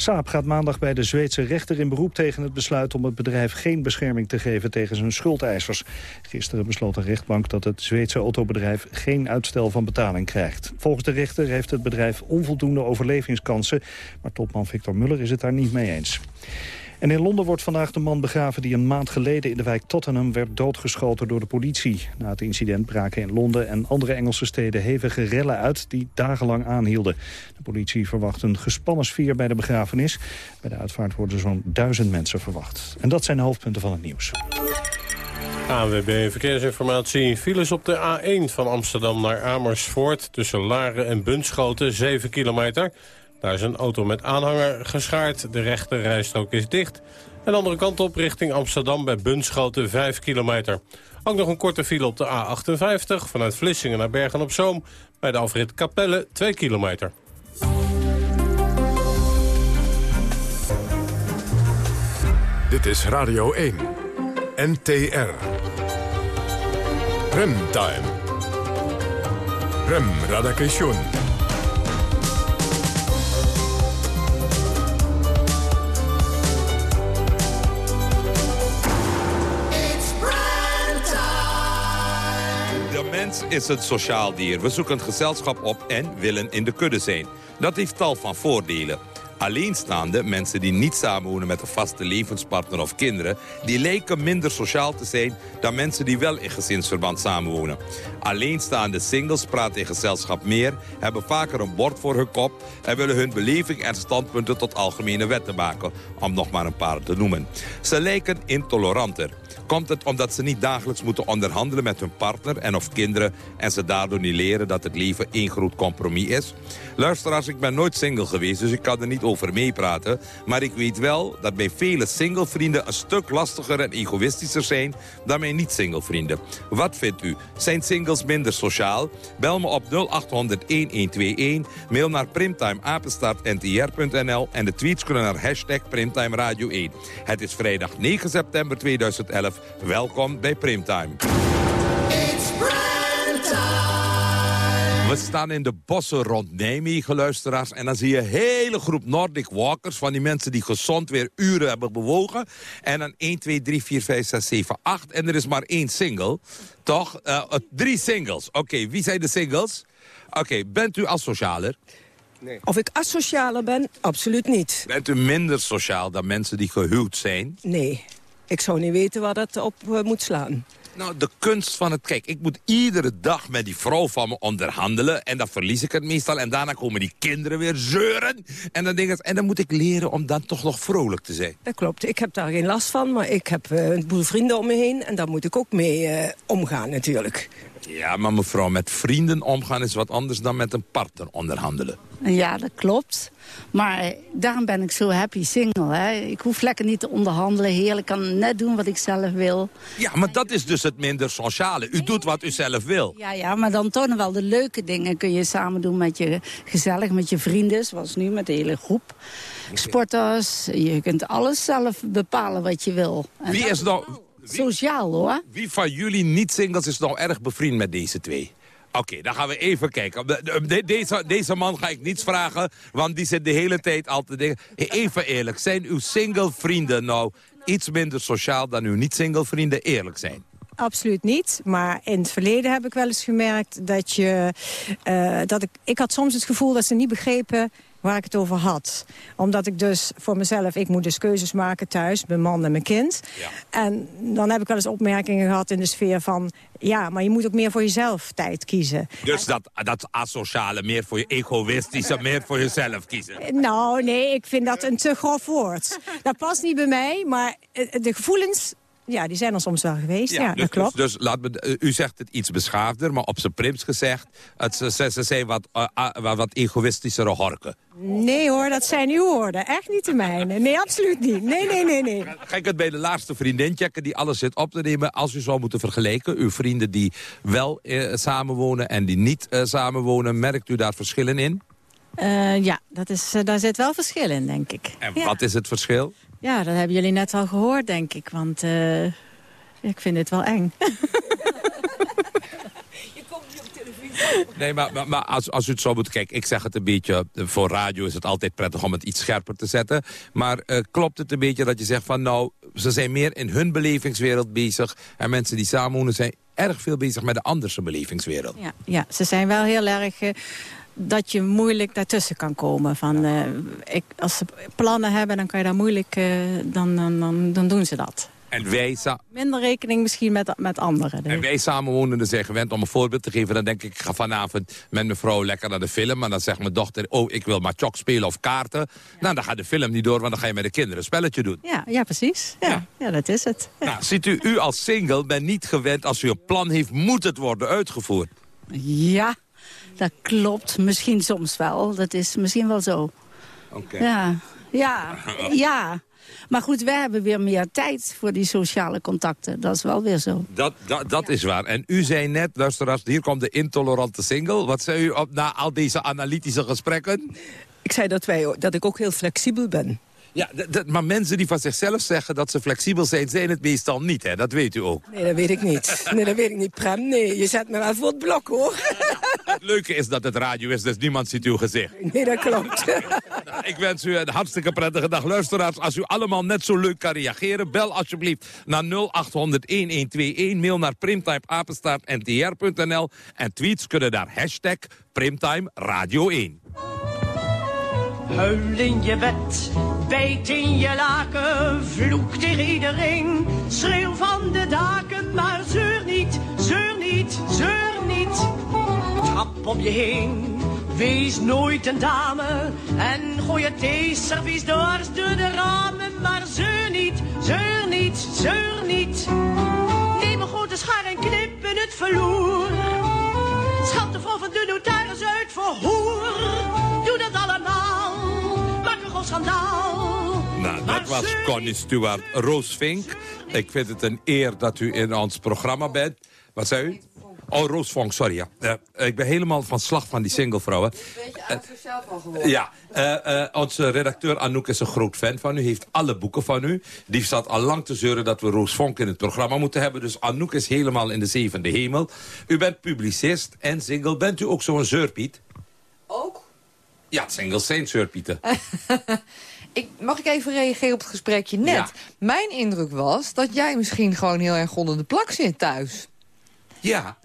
Saab gaat maandag bij de Zweedse rechter in beroep tegen het besluit om het bedrijf geen bescherming te geven tegen zijn schuldeisers. Gisteren besloot de rechtbank dat het Zweedse autobedrijf geen uitstel van betaling krijgt. Volgens de rechter heeft het bedrijf onvoldoende overlevingskansen, maar topman Victor Muller is het daar niet mee eens. En in Londen wordt vandaag de man begraven die een maand geleden in de wijk Tottenham werd doodgeschoten door de politie. Na het incident braken in Londen en andere Engelse steden hevige rellen uit die dagenlang aanhielden. De politie verwacht een gespannen sfeer bij de begrafenis. Bij de uitvaart worden zo'n duizend mensen verwacht. En dat zijn de hoofdpunten van het nieuws. ANWB Verkeersinformatie. Files op de A1 van Amsterdam naar Amersfoort... tussen Laren en Bunschoten, 7 kilometer... Daar is een auto met aanhanger geschaard. De rechte rijstrook is dicht. En de andere kant op richting Amsterdam bij Bunschoten 5 kilometer. Ook nog een korte file op de A58 vanuit Vlissingen naar Bergen-op-Zoom... bij de afrit Capelle 2 kilometer. Dit is Radio 1. NTR. Remtime. Rem Radakation. Is een sociaal dier. We zoeken gezelschap op en willen in de kudde zijn. Dat heeft tal van voordelen. Alleenstaande, mensen die niet samenwonen met een vaste levenspartner of kinderen... die lijken minder sociaal te zijn dan mensen die wel in gezinsverband samenwonen. Alleenstaande singles praten in gezelschap meer... hebben vaker een bord voor hun kop... en willen hun beleving en standpunten tot algemene wetten maken... om nog maar een paar te noemen. Ze lijken intoleranter. Komt het omdat ze niet dagelijks moeten onderhandelen met hun partner en of kinderen... en ze daardoor niet leren dat het leven één groot compromis is? Luisteraars, ik ben nooit single geweest, dus ik kan er niet over meepraten. Maar ik weet wel dat bij vele single-vrienden een stuk lastiger en egoïstischer zijn dan mijn niet-single-vrienden. Wat vindt u? Zijn singles minder sociaal? Bel me op 0800-1121, mail naar primtimeapenstaartntr.nl en de tweets kunnen naar hashtag Primtime Radio 1. Het is vrijdag 9 september 2011. Welkom bij Primtime. We staan in de bossen rond Nijmegen, luisteraars. En dan zie je een hele groep Nordic Walkers... van die mensen die gezond weer uren hebben bewogen. En dan 1, 2, 3, 4, 5, 6, 7, 8. En er is maar één single. Toch? Uh, drie singles. Oké, okay, wie zijn de singles? Oké, okay, bent u asocialer? Nee. Of ik asocialer ben? Absoluut niet. Bent u minder sociaal dan mensen die gehuwd zijn? Nee. Ik zou niet weten waar dat op uh, moet slaan. Nou, de kunst van het... Kijk, ik moet iedere dag met die vrouw van me onderhandelen. En dan verlies ik het meestal. En daarna komen die kinderen weer zeuren. En dan, denk ik, en dan moet ik leren om dan toch nog vrolijk te zijn. Dat klopt. Ik heb daar geen last van. Maar ik heb uh, een boel vrienden om me heen. En daar moet ik ook mee uh, omgaan natuurlijk. Ja, maar mevrouw, met vrienden omgaan is wat anders dan met een partner onderhandelen. Ja, dat klopt. Maar daarom ben ik zo happy single. Hè. Ik hoef lekker niet te onderhandelen. Heerlijk, kan net doen wat ik zelf wil. Ja, maar dat is dus het minder sociale. U doet wat u zelf wil. Ja, ja, maar dan toch nog wel de leuke dingen kun je samen doen met je gezellig, met je vrienden. Zoals nu met de hele groep. Sporters, je kunt alles zelf bepalen wat je wil. En Wie is nou... Sociaal hoor. Wie van jullie niet-singles is nou erg bevriend met deze twee? Oké, okay, dan gaan we even kijken. De, deze, deze man ga ik niets vragen, want die zit de hele tijd al te denken. Even eerlijk, zijn uw single vrienden nou iets minder sociaal dan uw niet-single vrienden eerlijk zijn? Absoluut niet. Maar in het verleden heb ik wel eens gemerkt dat je... Uh, dat ik, ik had soms het gevoel dat ze niet begrepen waar ik het over had. Omdat ik dus voor mezelf, ik moet dus keuzes maken thuis, mijn man en mijn kind. Ja. En dan heb ik wel eens opmerkingen gehad in de sfeer van... ja, maar je moet ook meer voor jezelf tijd kiezen. Dus dat, dat asociale, meer voor je egoïstische, <laughs> meer voor jezelf kiezen? Nou, nee, ik vind dat een te grof woord. Dat past niet bij mij, maar de gevoelens ja, die zijn er soms wel geweest. Ja, dus, dat klopt. Dus, dus laat me, u zegt het iets beschaafder, maar op zijn prims gezegd... Het, ze, ze zijn wat, uh, wat egoïstischere horken. Nee hoor, dat zijn uw woorden. Echt niet de mijne. Nee, absoluut niet. Nee, nee, nee, nee. Ga ik het bij de laatste vriendin checken die alles zit op te nemen. Als u zou moeten vergelijken, uw vrienden die wel uh, samenwonen en die niet uh, samenwonen... merkt u daar verschillen in? Uh, ja, dat is, daar zit wel verschil in, denk ik. En ja. wat is het verschil? Ja, dat hebben jullie net al gehoord, denk ik. Want uh, ik vind het wel eng. <laughs> Je komt niet op televisie. Nee, maar, maar, maar, als, als u het zo moet kijken... ik zeg het een beetje... voor radio is het altijd prettig om het iets scherper te zetten. Maar uh, klopt het een beetje dat je zegt van... nou, ze zijn meer in hun belevingswereld bezig... en mensen die samenwonen zijn erg veel bezig met de andere belevingswereld. Ja, ja ze zijn wel heel erg... Uh, dat je moeilijk daartussen kan komen. Van, uh, ik, als ze plannen hebben, dan kan je daar moeilijk, uh, dan, dan, dan, dan doen ze dat. En wij Minder rekening misschien met, met anderen. En wij samenwonenden zijn gewend, om een voorbeeld te geven... dan denk ik, ik ga vanavond met mijn vrouw lekker naar de film... en dan zegt mijn dochter, oh, ik wil maar chok spelen of kaarten. Ja. Nou, dan gaat de film niet door, want dan ga je met de kinderen een spelletje doen. Ja, ja precies. Ja, ja. ja dat is het. Nou, ziet u, u als single bent niet gewend... als u een plan heeft, moet het worden uitgevoerd. Ja, dat klopt. Misschien soms wel. Dat is misschien wel zo. Oké. Okay. Ja, ja, <laughs> ja. Maar goed, wij hebben weer meer tijd voor die sociale contacten. Dat is wel weer zo. Dat, dat, dat ja. is waar. En u zei net, luisteraars, hier komt de intolerante single. Wat zei u op na al deze analytische gesprekken? Ik zei dat, wij, dat ik ook heel flexibel ben. Ja, maar mensen die van zichzelf zeggen dat ze flexibel zijn... zijn het meestal niet, hè? Dat weet u ook. Nee, dat weet ik niet. Nee, dat weet ik niet, Prem. Nee, je zet me wel voor het blok, hoor. <laughs> Het leuke is dat het radio is, dus niemand ziet uw gezicht. Nee, dat klopt. <laughs> Nou, ik wens u een hartstikke prettige dag. Luisteraars, als u allemaal net zo leuk kan reageren... bel alsjeblieft naar 0800-1121. Mail naar primtimeapenstaartntr.nl. En tweets kunnen naar hashtag Primtime Radio 1. Huil in je bed, bijt in je laken, vloek tegen iedereen. Schreeuw van de daken, maar zeur niet, zeur niet, zeur niet. Trap om je heen, wees nooit een dame. En gooi het theeservies dwars door de ramen. Maar zeur niet, zeur niet, zeur niet. Neem een grote schaar en knip in het was Connie Stewart Roosvink. Ik vind het een eer dat u in ons programma bent. Wat zei u? Oh, Roosvonk, sorry. Ja. Eh, ik ben helemaal van slag van die singlevrouwen. Een beetje asociaal van geworden. Ja, eh, eh, onze redacteur Anouk is een groot fan van u. Heeft alle boeken van u. Die zat al lang te zeuren dat we Roos Vonk in het programma moeten hebben. Dus Anouk is helemaal in de zevende hemel. U bent publicist en single. Bent u ook zo'n zeurpiet? Ook? Ja, singles zijn zeurpieten. <laughs> Ik, mag ik even reageren op het gesprekje net? Ja. Mijn indruk was dat jij misschien gewoon heel erg onder de plak zit thuis. Ja.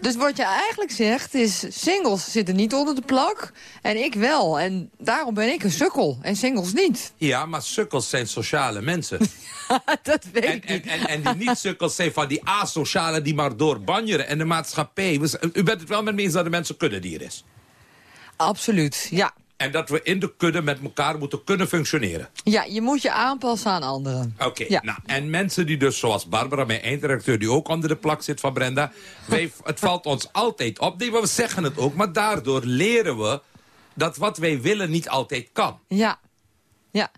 Dus wat je eigenlijk zegt is, singles zitten niet onder de plak en ik wel. En daarom ben ik een sukkel en singles niet. Ja, maar sukkels zijn sociale mensen. <laughs> dat weet en, ik niet. En, en, en die niet-sukkels zijn van die asociale die maar doorbanjeren. En de maatschappij... U bent het wel met me eens dat de mensen kuddedier is. Absoluut, ja. En dat we in de kudde met elkaar moeten kunnen functioneren. Ja, je moet je aanpassen aan anderen. Oké, Ja. nou, en mensen die dus, zoals Barbara, mijn eindredacteur... die ook onder de plak zit van Brenda... Wij, het valt ons altijd op. Nee, maar we zeggen het ook. Maar daardoor leren we dat wat wij willen niet altijd kan. Ja. Ja,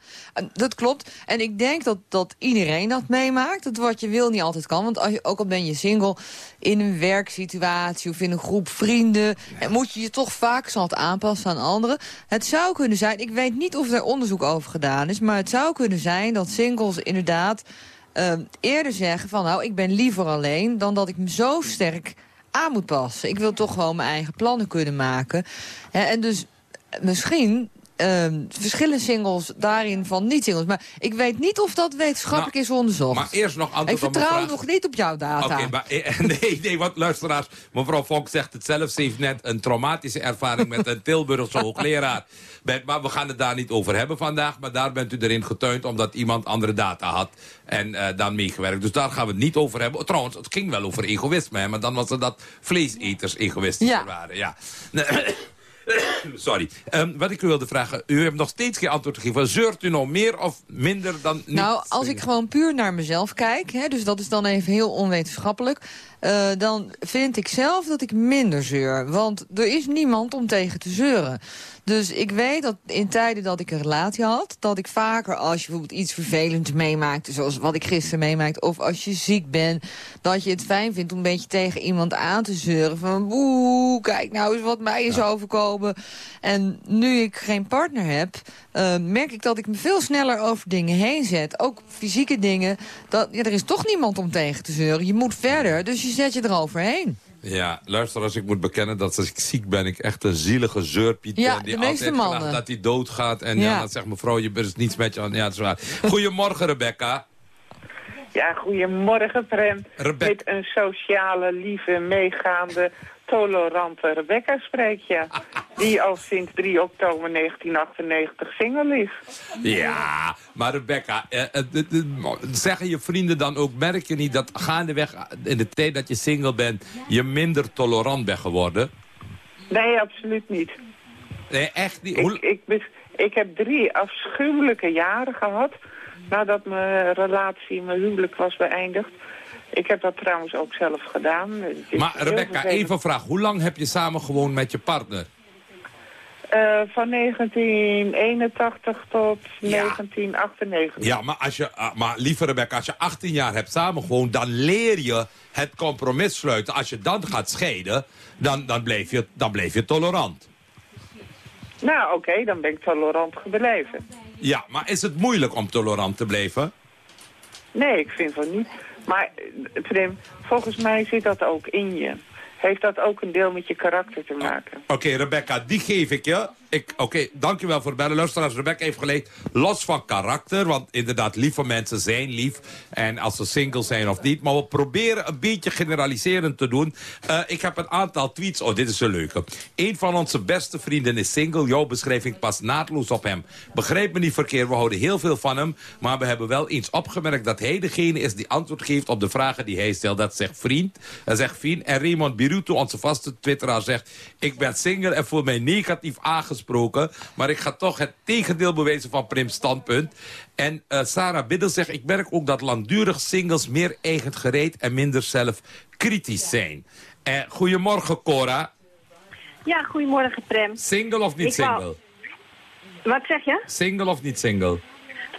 dat klopt. En ik denk dat, dat iedereen dat meemaakt. Dat wat je wil niet altijd kan. Want als je, ook al ben je single, in een werksituatie of in een groep vrienden... en moet je je toch vaak zat aanpassen aan anderen. Het zou kunnen zijn, ik weet niet of er onderzoek over gedaan is... maar het zou kunnen zijn dat singles inderdaad eh, eerder zeggen van... nou, ik ben liever alleen dan dat ik me zo sterk aan moet passen. Ik wil toch gewoon mijn eigen plannen kunnen maken. En dus misschien ehm, verschillen singles daarin van niet-singles. Maar ik weet niet of dat wetenschappelijk is onderzocht. Maar eerst nog antwoord ik vertrouw nog niet op jouw data. Oké, maar eh, <laughs> nee, nee, want luisteraars, mevrouw Vonk zegt het zelf. Ze heeft net een traumatische ervaring met een Tilburgse hoogleraar. <laughs> Maar we gaan het daar niet over hebben vandaag. Maar daar bent u erin getuind omdat iemand andere data had. En eh, dan meegewerkt. Dus daar gaan we het niet over hebben. Trouwens, het ging wel over egoïsme. Hè, maar dan was het dat vleeseters egoïstischer Ja. waren. Ja. <clears throat> <coughs> Sorry. Ehm, wat ik u wilde vragen. U hebt nog steeds geen antwoord gegeven. Zeurt u nou meer of minder dan niet? Nou, als ik gewoon puur naar mezelf kijk, hè, dus dat is dan even heel onwetenschappelijk... eh, dan vind ik zelf dat ik minder zeur. Want er is niemand om tegen te zeuren. Dus ik weet dat in tijden dat ik een relatie had... dat ik vaker als je bijvoorbeeld iets vervelends meemaakt... zoals wat ik gisteren meemaakte, of als je ziek bent... dat je het fijn vindt om een beetje tegen iemand aan te zeuren. Van, boe, kijk nou eens wat mij is overkomen. En nu ik geen partner heb, eh, merk ik dat ik me veel sneller over dingen heen zet. Ook fysieke dingen. Dat, ja, er is toch niemand om tegen te zeuren. Je moet verder, dus je zet je eroverheen. Ja, luister, als ik moet bekennen dat als ik ziek ben... ik echt een zielige zeurpiet Ja, ben... die de meeste altijd mannen. dat hij doodgaat. En ja. Ja. dan zegt mevrouw, je is niets met je aan. Ja, dat is waar. Goedemorgen, Rebecca. Ja, goedemorgen Prem. Met een sociale, lieve, meegaande, tolerante Rebecca spreek je. Die al sinds 3 oktober 1998 single is. Ja, maar Rebecca, eh, eh, zeggen je vrienden dan ook... merk je niet dat gaandeweg in de tijd dat je single bent... je minder tolerant bent geworden? Nee, absoluut niet. Nee, echt niet. Ik, ik, ik heb drie afschuwelijke jaren gehad... nadat mijn relatie, mijn huwelijk was beëindigd. Ik heb dat trouwens ook zelf gedaan. Maar Rebecca, even een vraag. Hoe lang heb je samen gewoond met je partner? Eh, van 1981 tot 1998. Ja, maar, als je, ah, maar lieve Rebecca, als je 18 jaar hebt samengewoond... dan leer je het compromis sluiten. Als je dan gaat scheiden, dan, dan, bleef, je, dan bleef je tolerant. Nou, oké, dan ben ik tolerant gebleven. Ja, maar is het moeilijk om tolerant te blijven? Nee, ik vind van niet. Maar, eh, Prim, volgens mij zit dat ook in je. Heeft dat ook een deel met je karakter te maken? Oké, Rebecca, die geef ik je. Oké, dankjewel voor het bellen. Luisteraars, Rebecca heeft geleerd, los van karakter... want inderdaad, lieve mensen zijn lief. En als ze single zijn of niet. Maar we proberen een beetje generaliserend te doen. Eh, ik heb een aantal tweets. Oh, dit is een leuke. Een van onze beste vrienden is single. Jouw beschrijving past naadloos op hem. Begrijp me niet verkeerd, we houden heel veel van hem. Maar we hebben wel eens opgemerkt dat hij degene is... die antwoord geeft op de vragen die hij stelt. Dat zegt vriend. Dat zegt vriend. En Raymond Biruto, onze vaste twitteraar, zegt... ik ben single en voel mij negatief aangesproken. Maar ik ga toch het tegendeel bewijzen van Prim's standpunt. En eh, Sarah Biddel zegt... ik merk ook dat langdurig singles meer eigen gereed... en minder zelf kritisch zijn. Eh, goedemorgen, Cora. Ja, goedemorgen Prem. Single of niet Ik wou- single? Wat zeg je? Single of niet single?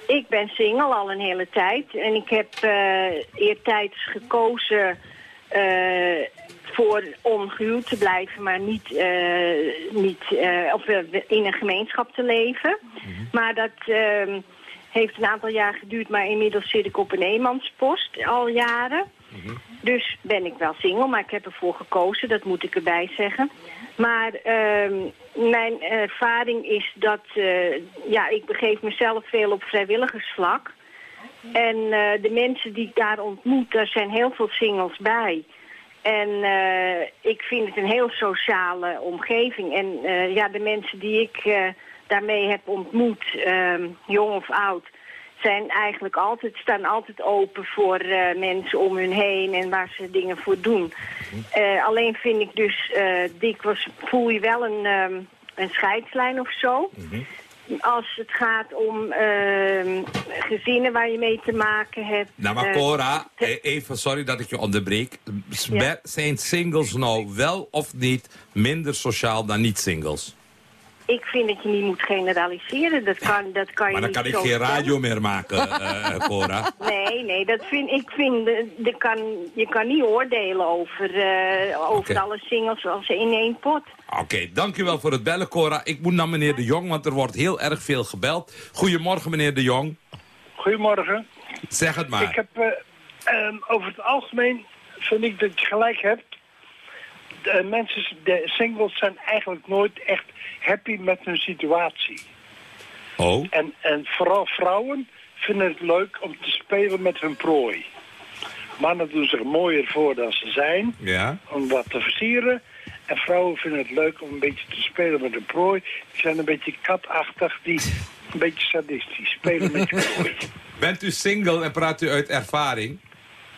Ik ben single al een hele tijd. En ik heb uh, eertijds gekozen uh, voor om gehuwd te blijven, maar niet, uh, niet of in een gemeenschap te leven. Mhm. Maar dat ehm, heeft een aantal jaar geduurd, maar inmiddels zit ik op een eenmanspost al jaren. Mhm. Dus ben ik wel single, maar ik heb ervoor gekozen, dat moet ik erbij zeggen. Maar uh, mijn ervaring is dat, uh, ja, ik begeef mezelf veel op vrijwilligersvlak. En uh, de mensen die ik daar ontmoet, daar zijn heel veel singles bij. En uh, ik vind het een heel sociale omgeving. En ja, de mensen die ik daarmee heb ontmoet, ehm, jong of oud zijn eigenlijk altijd, staan altijd open voor mensen om hun heen en waar ze dingen voor doen. Alleen vind ik dus dikwijls voel je wel een, um, een scheidslijn of zo. -hmm. Als het gaat om ehm, gezinnen waar je mee te maken hebt. Nou, maar Cora, even sorry dat ik je onderbreek. Ja. Zijn singles nou wel of niet minder sociaal dan niet-singles? Ik vind dat je niet moet generaliseren. Dat kan, dat kan maar dan kan ik geen radio meer maken, uh, Cora. <laughs> Nee, nee, dat vind, ik vind, de, de kan, je kan niet oordelen over, uh, over alle singles als in één pot. Oké, dankjewel voor het bellen, Cora. Ik moet naar meneer De Jong, want er wordt heel erg veel gebeld. Goedemorgen, meneer De Jong. Goedemorgen. Zeg het maar. Ik heb eh, ehm, over het algemeen vind ik dat je gelijk hebt. De mensen, de singles zijn eigenlijk nooit echt happy met hun situatie. Oh? En, en vooral vrouwen vinden het leuk om te spelen met hun prooi. Mannen doen zich mooier voor dan ze zijn, Ja? om wat te versieren. En vrouwen vinden het leuk om een beetje te spelen met hun prooi. Die zijn een beetje katachtig, die een beetje sadistisch spelen met je <laughs> prooi. Bent u single en praat u uit ervaring?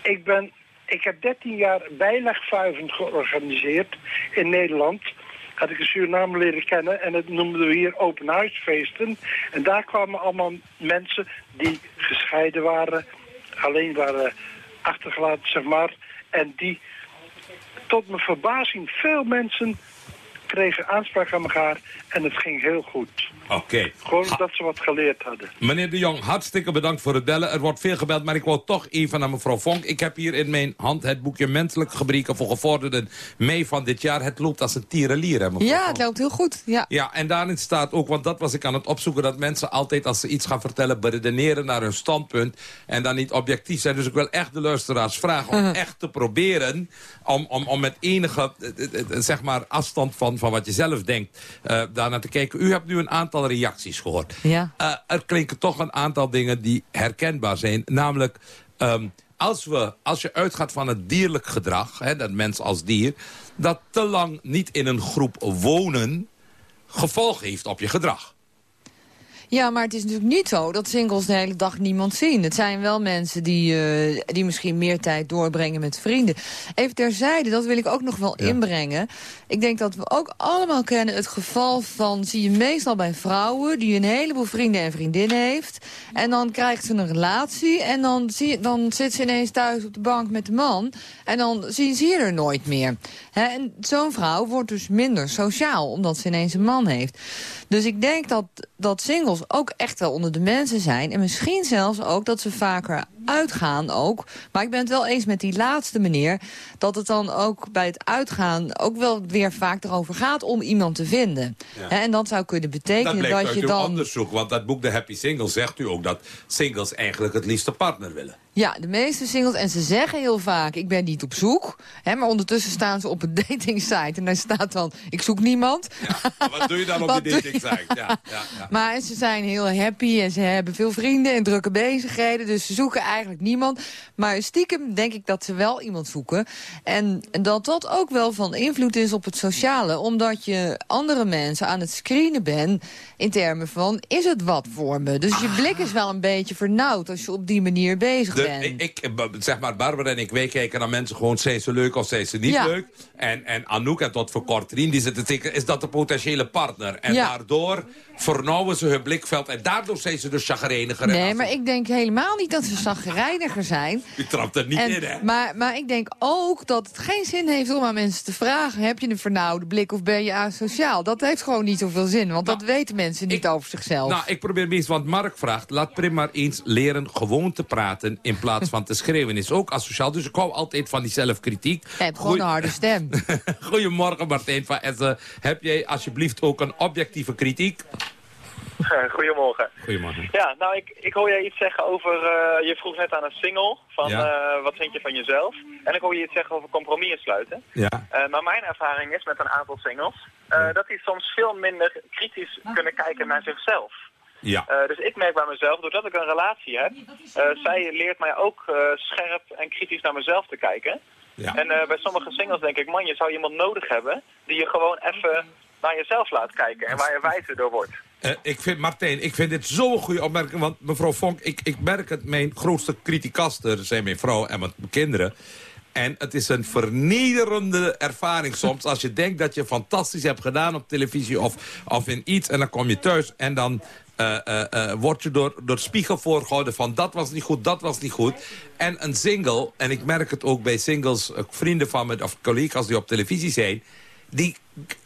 Ik, ben, ik heb 13 jaar bijlegvuiven georganiseerd in Nederland. Had ik een Suriname leren kennen en dat noemden we hier open huisfeesten. En daar kwamen allemaal mensen die gescheiden waren, alleen waren achtergelaten, zeg maar. En die, tot mijn verbazing, veel mensen kregen aanspraak aan elkaar en het ging heel goed. Oké. Gewoon dat ze wat geleerd hadden. Meneer De Jong, hartstikke bedankt voor het bellen. Er wordt veel gebeld, maar ik wil toch even naar mevrouw Vonk. Ik heb hier in mijn hand het boekje Menselijke Gebreken voor Gevorderden mei van dit jaar. Het loopt als een tierenlier, hè mevrouw Ja, het loopt heel goed. Ja. Ja, en daarin staat ook, want dat was ik aan het opzoeken... dat mensen altijd als ze iets gaan vertellen beredeneren naar hun standpunt... en dan niet objectief zijn. Dus ik wil echt de luisteraars vragen om echt te proberen... om, om, om met enige eh, eh, eh, zeg maar, afstand van, van wat je zelf denkt uh, daarnaar te kijken. U hebt nu een aantal reacties gehoord. Ja. Uh, er klinken toch een aantal dingen die herkenbaar zijn. Namelijk, um, als, we, als je uitgaat van het dierlijk gedrag... Hè, dat mens als dier... dat te lang niet in een groep wonen gevolg heeft op je gedrag. Ja, maar het is natuurlijk niet zo dat singles de hele dag niemand zien. Het zijn wel mensen die, uh, die misschien meer tijd doorbrengen met vrienden. Even terzijde, dat wil ik ook nog wel ja. inbrengen. Ik denk dat we ook allemaal kennen het geval van... zie je meestal bij vrouwen die een heleboel vrienden en vriendinnen heeft. En dan krijgt ze een relatie en dan, zie, dan zit ze ineens thuis op de bank met de man. En dan zie, zie je er nooit meer. He, en zo'n vrouw wordt dus minder sociaal, omdat ze ineens een man heeft. Dus ik denk dat, dat singles ook echt wel onder de mensen zijn. En misschien zelfs ook dat ze vaker uitgaan ook. Maar ik ben het wel eens met die laatste meneer... dat het dan ook bij het uitgaan ook wel weer vaak erover gaat... om iemand te vinden. Ja. En dat zou kunnen betekenen dat, dat, uit je uw dan... onderzoek, want dat boek De Happy Single zegt u ook... dat singles eigenlijk het liefste partner willen. Ja, de meeste singles. En ze zeggen heel vaak, ik ben niet op zoek. Hè, maar ondertussen staan ze op een <laughs> datingsite. En daar staat dan, ik zoek niemand. Ja, wat doe je dan op <laughs> die datingsite? Ja, ja, ja. Maar ze zijn heel happy en ze hebben veel vrienden en drukke bezigheden. Dus ze zoeken eigenlijk niemand. Maar stiekem denk ik dat ze wel iemand zoeken. En dat dat ook wel van invloed is op het sociale. Omdat je andere mensen aan het screenen bent in termen van, is het wat voor me? Dus je blik is wel een beetje vernauwd als je op die manier bezig dus Ik, b- zeg maar, Barbara en ik, wij kijken naar mensen gewoon... zijn ze leuk of zijn ze niet Ja. leuk? En, en Anouk en tot voor kort Rien, die zitten zeker... is dat de potentiële partner? En Ja. daardoor vernauwen ze hun blikveld... en daardoor zijn ze dus chagrijniger. Nee, maar ik denk helemaal niet dat ze zagrijniger zijn. <laughs> U trapt er niet En- in, hè? Maar, maar ik denk ook dat het geen zin heeft om aan mensen te vragen... heb je een vernauwde blik of ben je asociaal? Dat heeft gewoon niet zoveel zin, want dat weten mensen niet over zichzelf. Nou, ik probeer meest, want Mark vraagt... laat Prim maar eens leren gewoon te praten... in plaats van te schreeuwen. Is ook asociaal, dus ik hou altijd van die zelfkritiek. Je hebt gewoon een harde stem. <laughs> Goedemorgen, Martijn van Essen. Heb jij alsjeblieft ook een objectieve kritiek? <laughs> Goedemorgen. Goedemorgen. Ja, nou, ik, ik hoor je iets zeggen over... eh, je vroeg net aan een single, van Ja. eh, wat vind je van jezelf? En ik hoor je iets zeggen over compromissen sluiten. Ja. Eh, maar mijn ervaring is met een aantal singles... eh, dat die soms veel minder kritisch kunnen kijken naar zichzelf. Ja. Eh, dus ik merk bij mezelf, doordat ik een relatie heb... eh, zij leert mij ook eh, scherp en kritisch naar mezelf te kijken. Ja. En eh, bij sommige singles denk ik, man, je zou iemand nodig hebben... die je gewoon even naar jezelf laat kijken en waar je wijzer door wordt. Eh, ik vind, Martijn, ik vind dit zo'n goede opmerking. Want mevrouw Vonk, ik, ik merk het, mijn grootste criticaster zijn mijn vrouw en mijn kinderen. En het is een vernederende ervaring soms. Als je denkt dat je fantastisch hebt gedaan op televisie of, of in iets. En dan kom je thuis en dan eh, eh, eh, word je door, door spiegel voorgehouden van dat was niet goed, dat was niet goed. En een single, en ik merk het ook bij singles, vrienden van me of collega's die op televisie zijn. Die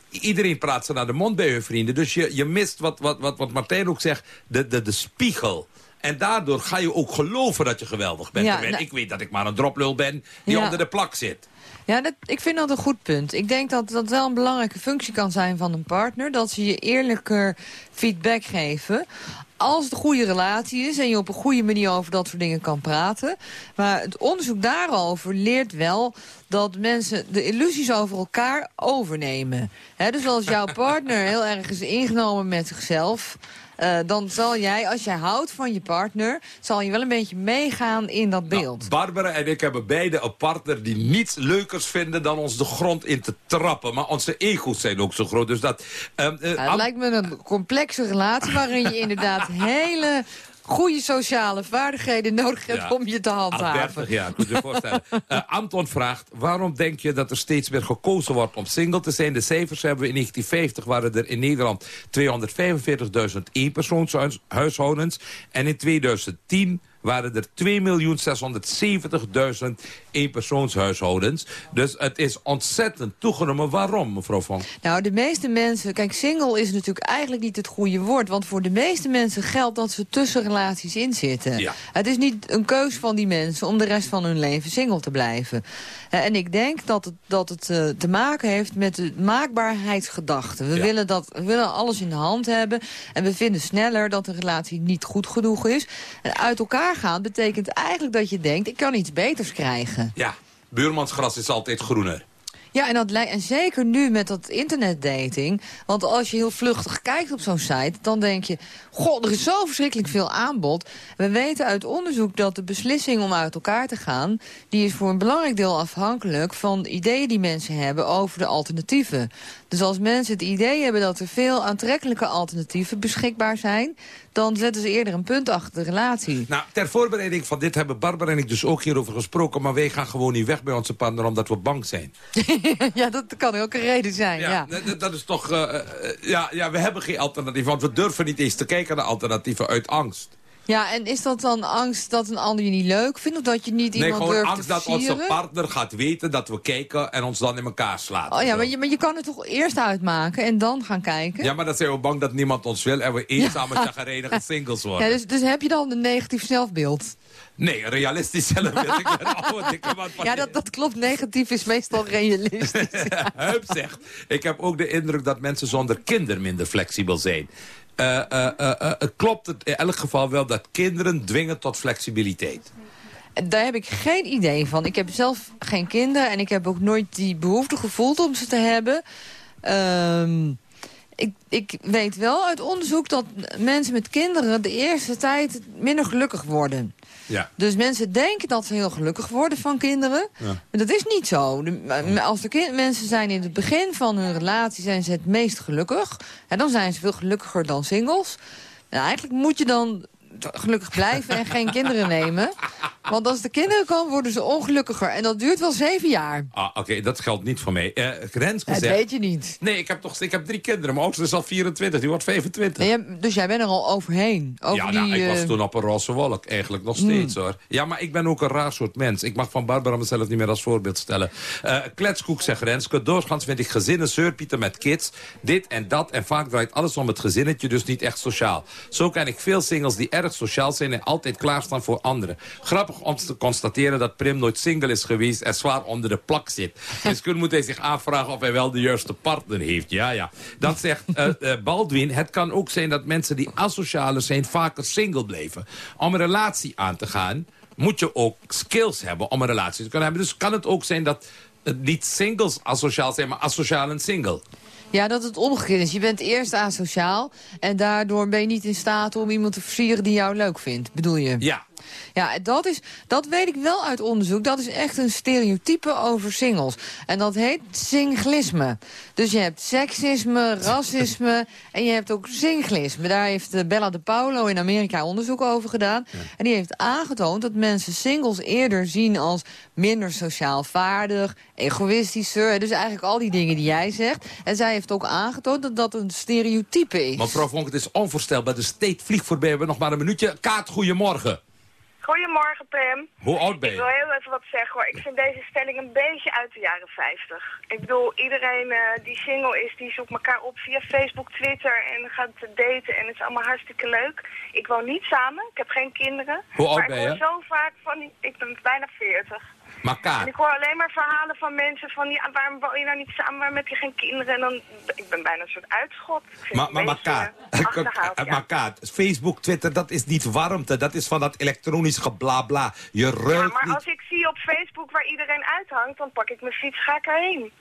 iedereen praat ze naar de mond bij hun vrienden. Dus je, je mist wat, wat, wat, wat Martijn ook zegt, de, de, de spiegel. En daardoor ga je ook geloven dat je geweldig bent. Ja, nou- ik weet dat ik maar een droplul ben die Ja. onder de plak zit. Ja, ik vind dat een goed punt. Ik denk dat dat wel een belangrijke functie kan zijn van een partner. Dat ze je eerlijker feedback geven. Als het een goede relatie is en je op een goede manier over dat soort dingen kan praten. Maar het onderzoek daarover leert wel dat mensen de illusies over elkaar overnemen. Dus als jouw partner heel erg is ingenomen met zichzelf... eh, dan zal jij, als jij houdt van je partner... zal je wel een beetje meegaan in dat beeld. Barbara en ik hebben beide een partner die niets leukers vinden dan ons de grond in te trappen. Maar onze ego's zijn ook zo groot. Dus dat, ehm, eh, het lijkt me een complexe relatie waarin je inderdaad <laughs> hele goede sociale vaardigheden nodig hebt Ja. om je te handhaven. 30 jaar, je je voorstellen. <laughs> Eh, Anton vraagt, waarom denk je dat er steeds meer gekozen wordt om single te zijn? De cijfers hebben we in 1950 waren er in Nederland 245.000 eenpersoonshuishoudens. En in 2010 waren er 2.670.000 eenpersoonshuishoudens. Dus het is ontzettend toegenomen. Waarom, mevrouw Van? Nou, de meeste mensen... Kijk, single is natuurlijk eigenlijk niet het goede woord. Want voor de meeste mensen geldt dat ze tussen relaties in zitten. Ja. Het is niet een keus van die mensen om de rest van hun leven single te blijven. Eh, En ik denk dat het, dat het eh, te maken heeft met de maakbaarheidsgedachte. We, Ja. willen dat, we willen alles in de hand hebben. En we vinden sneller dat een relatie niet goed genoeg is. En uit elkaar gaan betekent eigenlijk dat je denkt... ik kan iets beters krijgen. Ja, buurmansgras is altijd groener. Ja, en, dat, lijkt- en zeker nu met dat internetdating. Want als je heel vluchtig kijkt op zo'n site... dan denk je, god, er is zo verschrikkelijk veel aanbod. We weten uit onderzoek dat de beslissing om uit elkaar te gaan... die is voor een belangrijk deel afhankelijk van de ideeën die mensen hebben... over de alternatieven. Dus als mensen het idee hebben dat er veel aantrekkelijke alternatieven beschikbaar zijn... dan zetten ze eerder een punt achter de relatie. Nou, ter voorbereiding van dit hebben Barbara en ik dus ook hierover gesproken... maar wij gaan gewoon niet weg bij onze partner omdat we bang zijn. <laughs> ja, dat kan ook een reden zijn, ja. Dat- is toch... eh, eh, ja, ja, we hebben geen alternatief, want we durven niet eens te kijken naar alternatieven uit angst. Ja, en is dat dan angst dat een ander je niet leuk vindt? Of dat je niet Nee, iemand gewoon durft angst te dat onze partner gaat weten dat we kijken en ons dan in elkaar slaat. Oh ja, maar je, maar je kan het toch eerst uitmaken en dan gaan kijken? Ja, maar dan zijn we bang dat niemand ons wil en we eenzame, chagrijnige singles worden. Ja, dus, dus heb je dan een negatief zelfbeeld? Nee, realistisch zelf wil ik een oude dikke man van Ja, dat, dat klopt. Negatief is meestal realistisch. <laughs> Huip zegt, ik heb ook de indruk dat mensen zonder kinder minder flexibel zijn. Het klopt het in elk geval wel dat kinderen dwingen tot flexibiliteit. Daar heb ik geen idee van. Ik heb zelf geen kinderen en ik heb ook nooit die behoefte gevoeld om ze te hebben. Ehm, ik, ik weet wel uit onderzoek dat mensen met kinderen de eerste tijd minder gelukkig worden. Ja. Dus mensen denken dat ze heel gelukkig worden van kinderen. Ja. Maar dat is niet zo. De- als de kind, mensen zijn in het begin van hun relatie zijn ze het meest gelukkig. En dan zijn ze veel gelukkiger dan singles. En eigenlijk moet je dan gelukkig blijven en geen kinderen nemen. Want als de kinderen komen, worden ze ongelukkiger. En dat duurt wel zeven jaar. Ah, Oké, dat geldt niet voor mij. Uh, Renske Dat zegt... weet je niet. Nee, ik heb, toch, ik heb drie kinderen. Mijn oudste is al 24, die wordt 25. Nee, jij- dus jij bent er al overheen. Over ja, die, nou, ik was eh, toen op een roze wolk. Eigenlijk nog steeds, hoor. Ja, maar ik ben ook een raar soort mens. Ik mag van Barbara mezelf niet meer als voorbeeld stellen. Eh kletskoek, zegt Renske. Doorgaans vind ik gezinnen zeurpieten met kids. Dit en dat. En vaak draait alles om het gezinnetje, dus niet echt sociaal. Zo ken ik veel singles die erg sociaal zijn... en altijd klaarstaan voor anderen. Grappig om te constateren dat Prim nooit single is geweest... en zwaar onder de plak zit. <laughs> Misschien moet hij zich aanvragen of hij wel de juiste partner heeft. Ja, ja. Dan zegt eh, eh, Baldwin... het kan ook zijn dat mensen die asocialer zijn... vaker single blijven. Om een relatie aan te gaan... moet je ook skills hebben om een relatie te kunnen hebben. Dus kan het ook zijn dat het niet singles asociaal zijn... maar asociaal en single. Ja, dat het omgekeerd is. Je bent eerst asociaal en daardoor ben je niet in staat om iemand te versieren die jou leuk vindt, bedoel je? Ja. Ja, dat, is, dat weet ik wel uit onderzoek. Dat is echt een stereotype over singles. En dat heet singlisme. Dus je hebt seksisme, racisme <laughs> en je hebt ook singlisme. Daar heeft eh, Bella de Paulo in Amerika onderzoek over gedaan. En die heeft aangetoond dat mensen singles eerder zien als minder sociaal vaardig, egoïstischer. Dus eigenlijk al die dingen die jij zegt. En zij heeft ook aangetoond dat dat een stereotype is. Mevrouw Vonk, het is onvoorstelbaar. De steed vliegt voorbij. We hebben nog maar een minuutje. Kaat, goedemorgen. Goedemorgen, Pam. Hoe oud ben Ik je? wil heel even wat zeggen hoor. Ik vind deze stelling een beetje uit de jaren 50. Ik bedoel, iedereen eh, die single is, die zoekt elkaar op via Facebook, Twitter en gaat daten en het is allemaal hartstikke leuk. Ik woon niet samen, ik heb geen kinderen. Hoe oud maar ben ik je? hoor zo vaak van, ik ben bijna 40. Maar En ik hoor alleen maar verhalen van mensen van, ja, waarom woon je nou niet samen, waarom heb je geen kinderen? En dan, ik ben bijna een soort uitschot. Maar, maar, maar eh, ja. maar Facebook, Twitter, dat is niet warmte. Dat is van dat elektronisch geblabla. Je Ja, ruikt maar niet. als ik zie op Facebook waar iedereen uithangt, dan pak ik mijn fiets, ga ik erheen.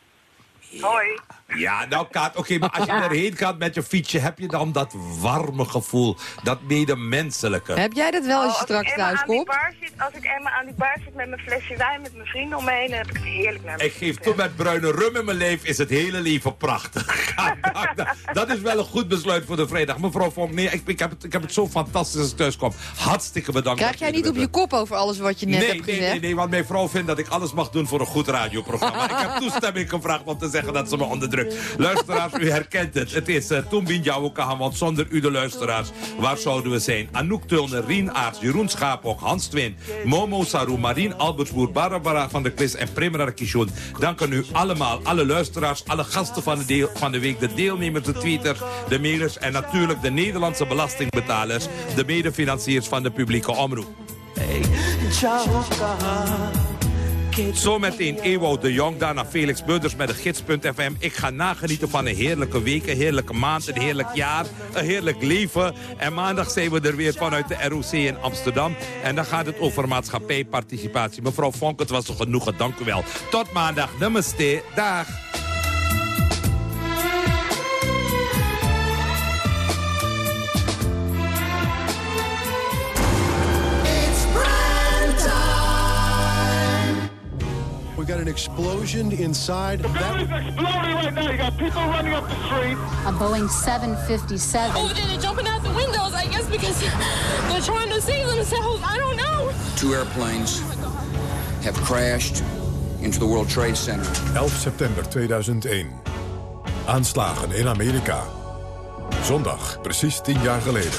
Hoi. Ja, nou Kaat, oké, maar als je erheen gaat met je fietsje... heb je dan dat warme gevoel, dat medemenselijke. Heb jij dat wel als je Oh, straks eenmaal thuis aan die komt? zit, als ik eenmaal aan die bar zit met mijn flesje wijn, met mijn vrienden om me heen, dan heb ik het heerlijk naar mijn Ik geef toe met bruine rum in mijn leven is het hele leven prachtig. <laughs> dat, is wel een goed besluit voor de vrijdag. Mevrouw Vonk, nee, ik, ik, heb het, ik heb het zo fantastisch als ik thuis kom. Hartstikke bedankt. Krijg jij niet op je kop over alles wat je net nee, hebt nee, gezegd? nee, nee, want mijn vrouw vindt dat ik alles mag doen voor een goed radioprogramma. <laughs> ik heb toestemming gevraagd om te zeggen dat ze me onderdrukt. Luisteraars, u herkent het. Het is uh, Toembin Jouwekahan, want zonder u de luisteraars, waar zouden we zijn? Anouk Tulner, Rien Aarts, Jeroen Schaapok, Hans Twin, Momo Saru, Marien Albertsboer, Barbara van der Klis en Primera Kishon. Dank aan u allemaal, alle luisteraars, alle gasten van de, deel, van de week, de deelnemers, de tweeters, de mailers en natuurlijk de Nederlandse belastingbetalers, de medefinanciers van de publieke omroep. Zometeen Ewout de Jong, daarna Felix Beurders met de gids.fm. Ik ga nagenieten van een heerlijke week, een heerlijke maand, een heerlijk jaar, een heerlijk leven. En maandag zijn we er weer vanuit de ROC in Amsterdam. En dan gaat het over maatschappijparticipatie. Mevrouw Vonk, het was er genoegen, dank u wel. Tot maandag, namaste, dag. An explosion inside. The building's exploding right now. You got people running up the street. A Boeing 757. Over there, they're jumping out the windows, I guess, because they're trying to save themselves. I don't know. Two airplanes have crashed into the World Trade Center. 11 september 2001. Aanslagen in Amerika. Zondag, precies tien jaar geleden.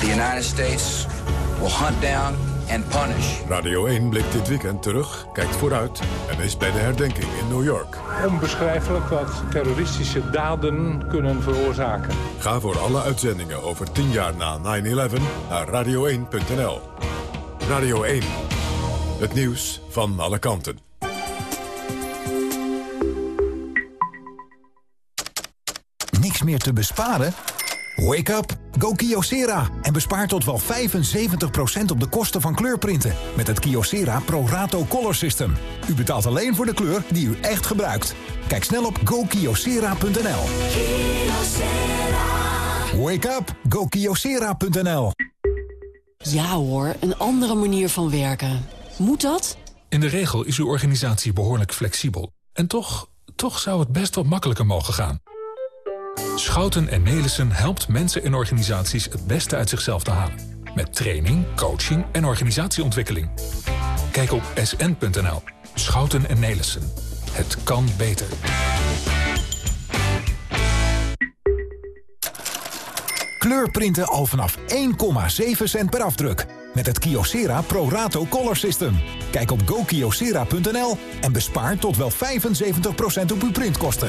The United States will hunt down and punish. Radio 1 blikt dit weekend terug, kijkt vooruit en is bij de herdenking in New York. Onbeschrijfelijk wat terroristische daden kunnen veroorzaken. Ga voor alle uitzendingen over 10 jaar na 9-11 naar radio1.nl. Radio 1. Het nieuws van alle kanten. Niks meer te besparen? Wake up! Go Kyocera en bespaar tot wel 75% op de kosten van kleurprinten met het Kyocera Pro Rato Color System. U betaalt alleen voor de kleur die u echt gebruikt. Kijk snel op gokyocera.nl. Wake up! GoKiosera.nl Ja hoor, een andere manier van werken. Moet dat? In de regel is uw organisatie behoorlijk flexibel. En toch, toch zou het best wat makkelijker mogen gaan. Schouten en Nelissen helpt mensen en organisaties het beste uit zichzelf te halen. Met training, coaching en organisatieontwikkeling. Kijk op sn.nl. Schouten en Nelissen. Het kan beter. Kleurprinten al vanaf 1,7 cent per afdruk. Met het Kyocera Pro Rato Color System. Kijk op gokyocera.nl en bespaar tot wel 75% op uw printkosten.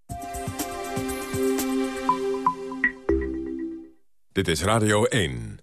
Dit is Radio 1.